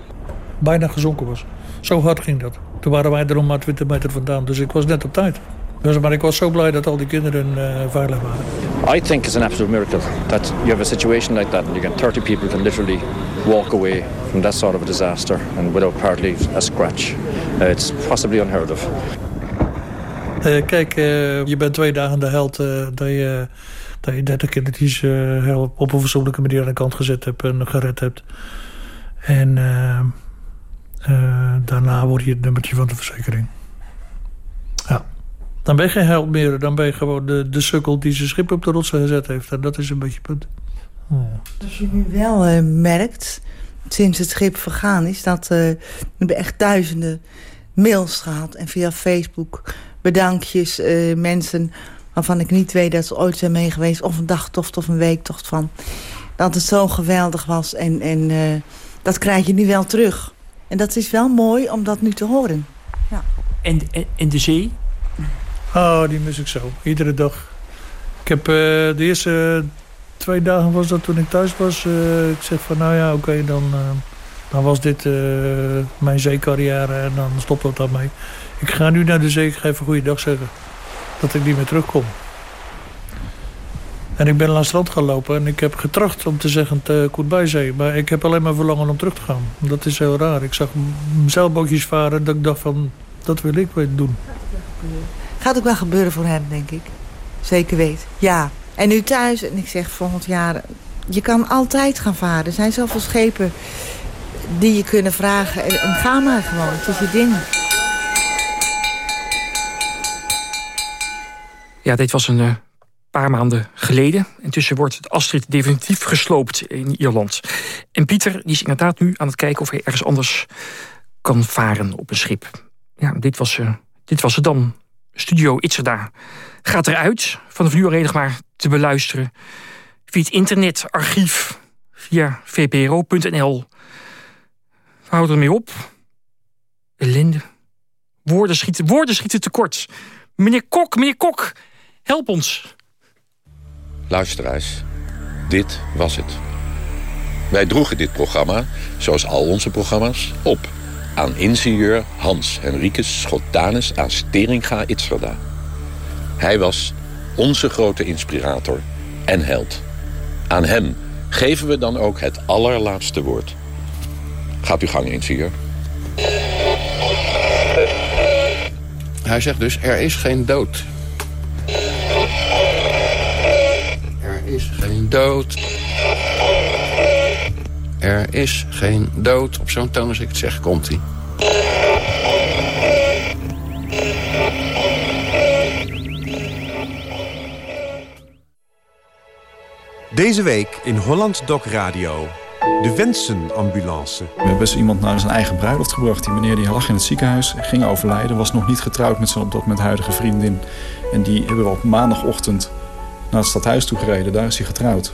bijna gezonken was. Zo hard ging dat. Toen waren wij er nog maar 20 meter vandaan, dus ik was net op tijd. Dus, maar ik was zo blij dat al die kinderen uh, veilig waren. I think it's an absolute miracle that you have a situation like that and you get 30 people can literally walk away from that sort of a disaster and without hardly a scratch. Uh, it's possibly unheard of. Uh, kijk, je bent twee dagen de held dat, je, dat je 30 kindertjes op een fatsoenlijke manier aan de kant gezet hebt en gered hebt. En Uh, daarna word je het nummertje van de verzekering. Dan ben je geen held meer. Dan ben je gewoon de, de sukkel die zijn schip op de rotsen gezet heeft. En dat is een beetje het punt. Ja. Als je nu wel uh, merkt, sinds het schip vergaan is... dat uh, we hebben echt duizenden mails gehad. En via Facebook bedankjes, uh, mensen waarvan ik niet weet dat ze ooit zijn meegeweest... of een dagtocht of een weektocht van. Dat het zo geweldig was. En, en uh, dat krijg je nu wel terug. En dat is wel mooi om dat nu te horen. Ja. En, en, en de zee? Oh, die mis ik zo. Iedere dag. Ik heb uh, de eerste twee dagen was dat toen ik thuis was. Uh, ik zeg van nou ja, oké, dan, uh, dan was dit mijn zeecarrière en dan stopt dat daarmee. Ik ga nu naar de zee, ik ga even goeiedag zeggen. Dat ik niet meer terugkom. En ik ben aan het strand gaan lopen en ik heb getracht om te zeggen te zee. Maar ik heb alleen maar verlangen om terug te gaan. Dat is heel raar. Ik zag zeilbootjes varen dat ik dacht van, dat wil ik weer doen. Gaat ook wel gebeuren voor hem, denk ik. Zeker weet. Ja. En nu thuis, en ik zeg volgend jaar... je kan altijd gaan varen. Er zijn zoveel schepen die je kunnen vragen. En ga maar gewoon, het is je ding. Ja, dit was een uh, paar maanden geleden. Intussen wordt het Astrid definitief gesloopt in Ierland. En Pieter die is inderdaad nu aan het kijken of hij ergens anders kan varen op een schip. Ja, dit was, uh, dit was het dan. Studio Itzerda gaat eruit. Vanaf nu alleen nog maar te beluisteren. Via het internet, archief, via vpro.nl. We houden ermee op. Ellende. Woorden schieten, woorden schieten tekort. Meneer Kok, meneer Kok, help ons. Luisteraars, dit was het. Wij droegen dit programma, zoals al onze programma's, op aan ingenieur Hans Henricus Schotanus aan Steringa Itzerda. Hij was onze grote inspirator en held. Aan hem geven we dan ook het allerlaatste woord. Gaat uw gang, ingenieur. Hij zegt dus, er is geen dood. Er is geen dood. Er is geen dood. Op zo'n toon als ik het zeg, komt hij. Deze week in Holland Doc Radio. De Wensenambulance. We hebben best iemand naar zijn eigen bruiloft gebracht. Die meneer die lag in het ziekenhuis, ging overlijden. Was nog niet getrouwd met zijn op dat moment huidige vriendin. En die hebben we op maandagochtend naar het stadhuis toe gereden. Daar is hij getrouwd.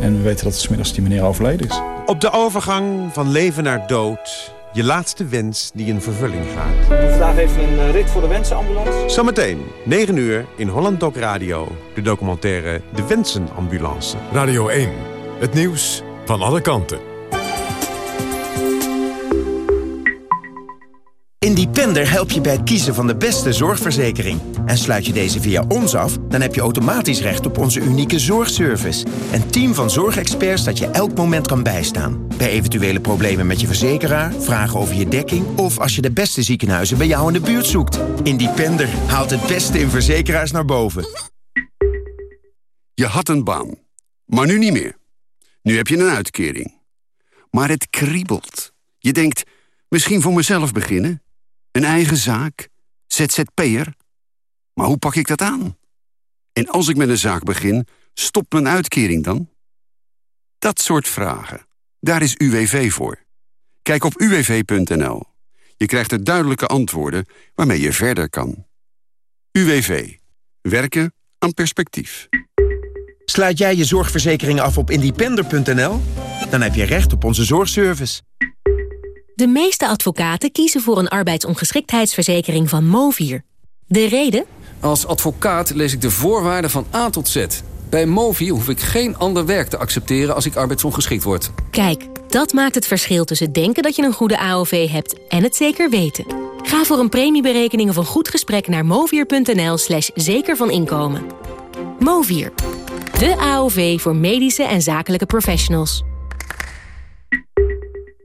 En we weten dat het smiddags die meneer overleden is. Op de overgang van leven naar dood. Je laatste wens die in vervulling gaat. Vandaag even een rit voor de wensenambulance. Zometeen, 9 uur, in Holland Doc Radio. De documentaire De Wensenambulance. Radio 1, het nieuws van alle kanten. Independer helpt je bij het kiezen van de beste zorgverzekering. En sluit je deze via ons af, dan heb je automatisch recht op onze unieke zorgservice. Een team van zorgexperts dat je elk moment kan bijstaan. Bij eventuele problemen met je verzekeraar, vragen over je dekking... of als je de beste ziekenhuizen bij jou in de buurt zoekt. Independer haalt het beste in verzekeraars naar boven. Je had een baan, maar nu niet meer. Nu heb je een uitkering. Maar het kriebelt. Je denkt, misschien voor mezelf beginnen... Een eigen zaak? ZZP'er? Maar hoe pak ik dat aan? En als ik met een zaak begin, stopt mijn uitkering dan? Dat soort vragen. Daar is UWV voor. Kijk op uwv.nl. Je krijgt er duidelijke antwoorden waarmee je verder kan. UWV. Werken aan perspectief. Sluit jij je zorgverzekering af op independer.nl? Dan heb je recht op onze zorgservice. De meeste advocaten kiezen voor een arbeidsongeschiktheidsverzekering van Movier. De reden? Als advocaat lees ik de voorwaarden van A tot Z. Bij Movier hoef ik geen ander werk te accepteren als ik arbeidsongeschikt word. Kijk, dat maakt het verschil tussen denken dat je een goede AOV hebt en het zeker weten. Ga voor een premieberekening of een goed gesprek naar movier.nl slash zeker van inkomen. Movier, de AOV voor medische en zakelijke professionals.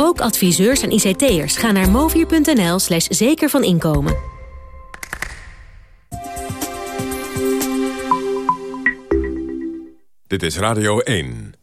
Ook adviseurs en ICT'ers gaan naar movier.nl slash zeker van inkomen. Dit is Radio 1.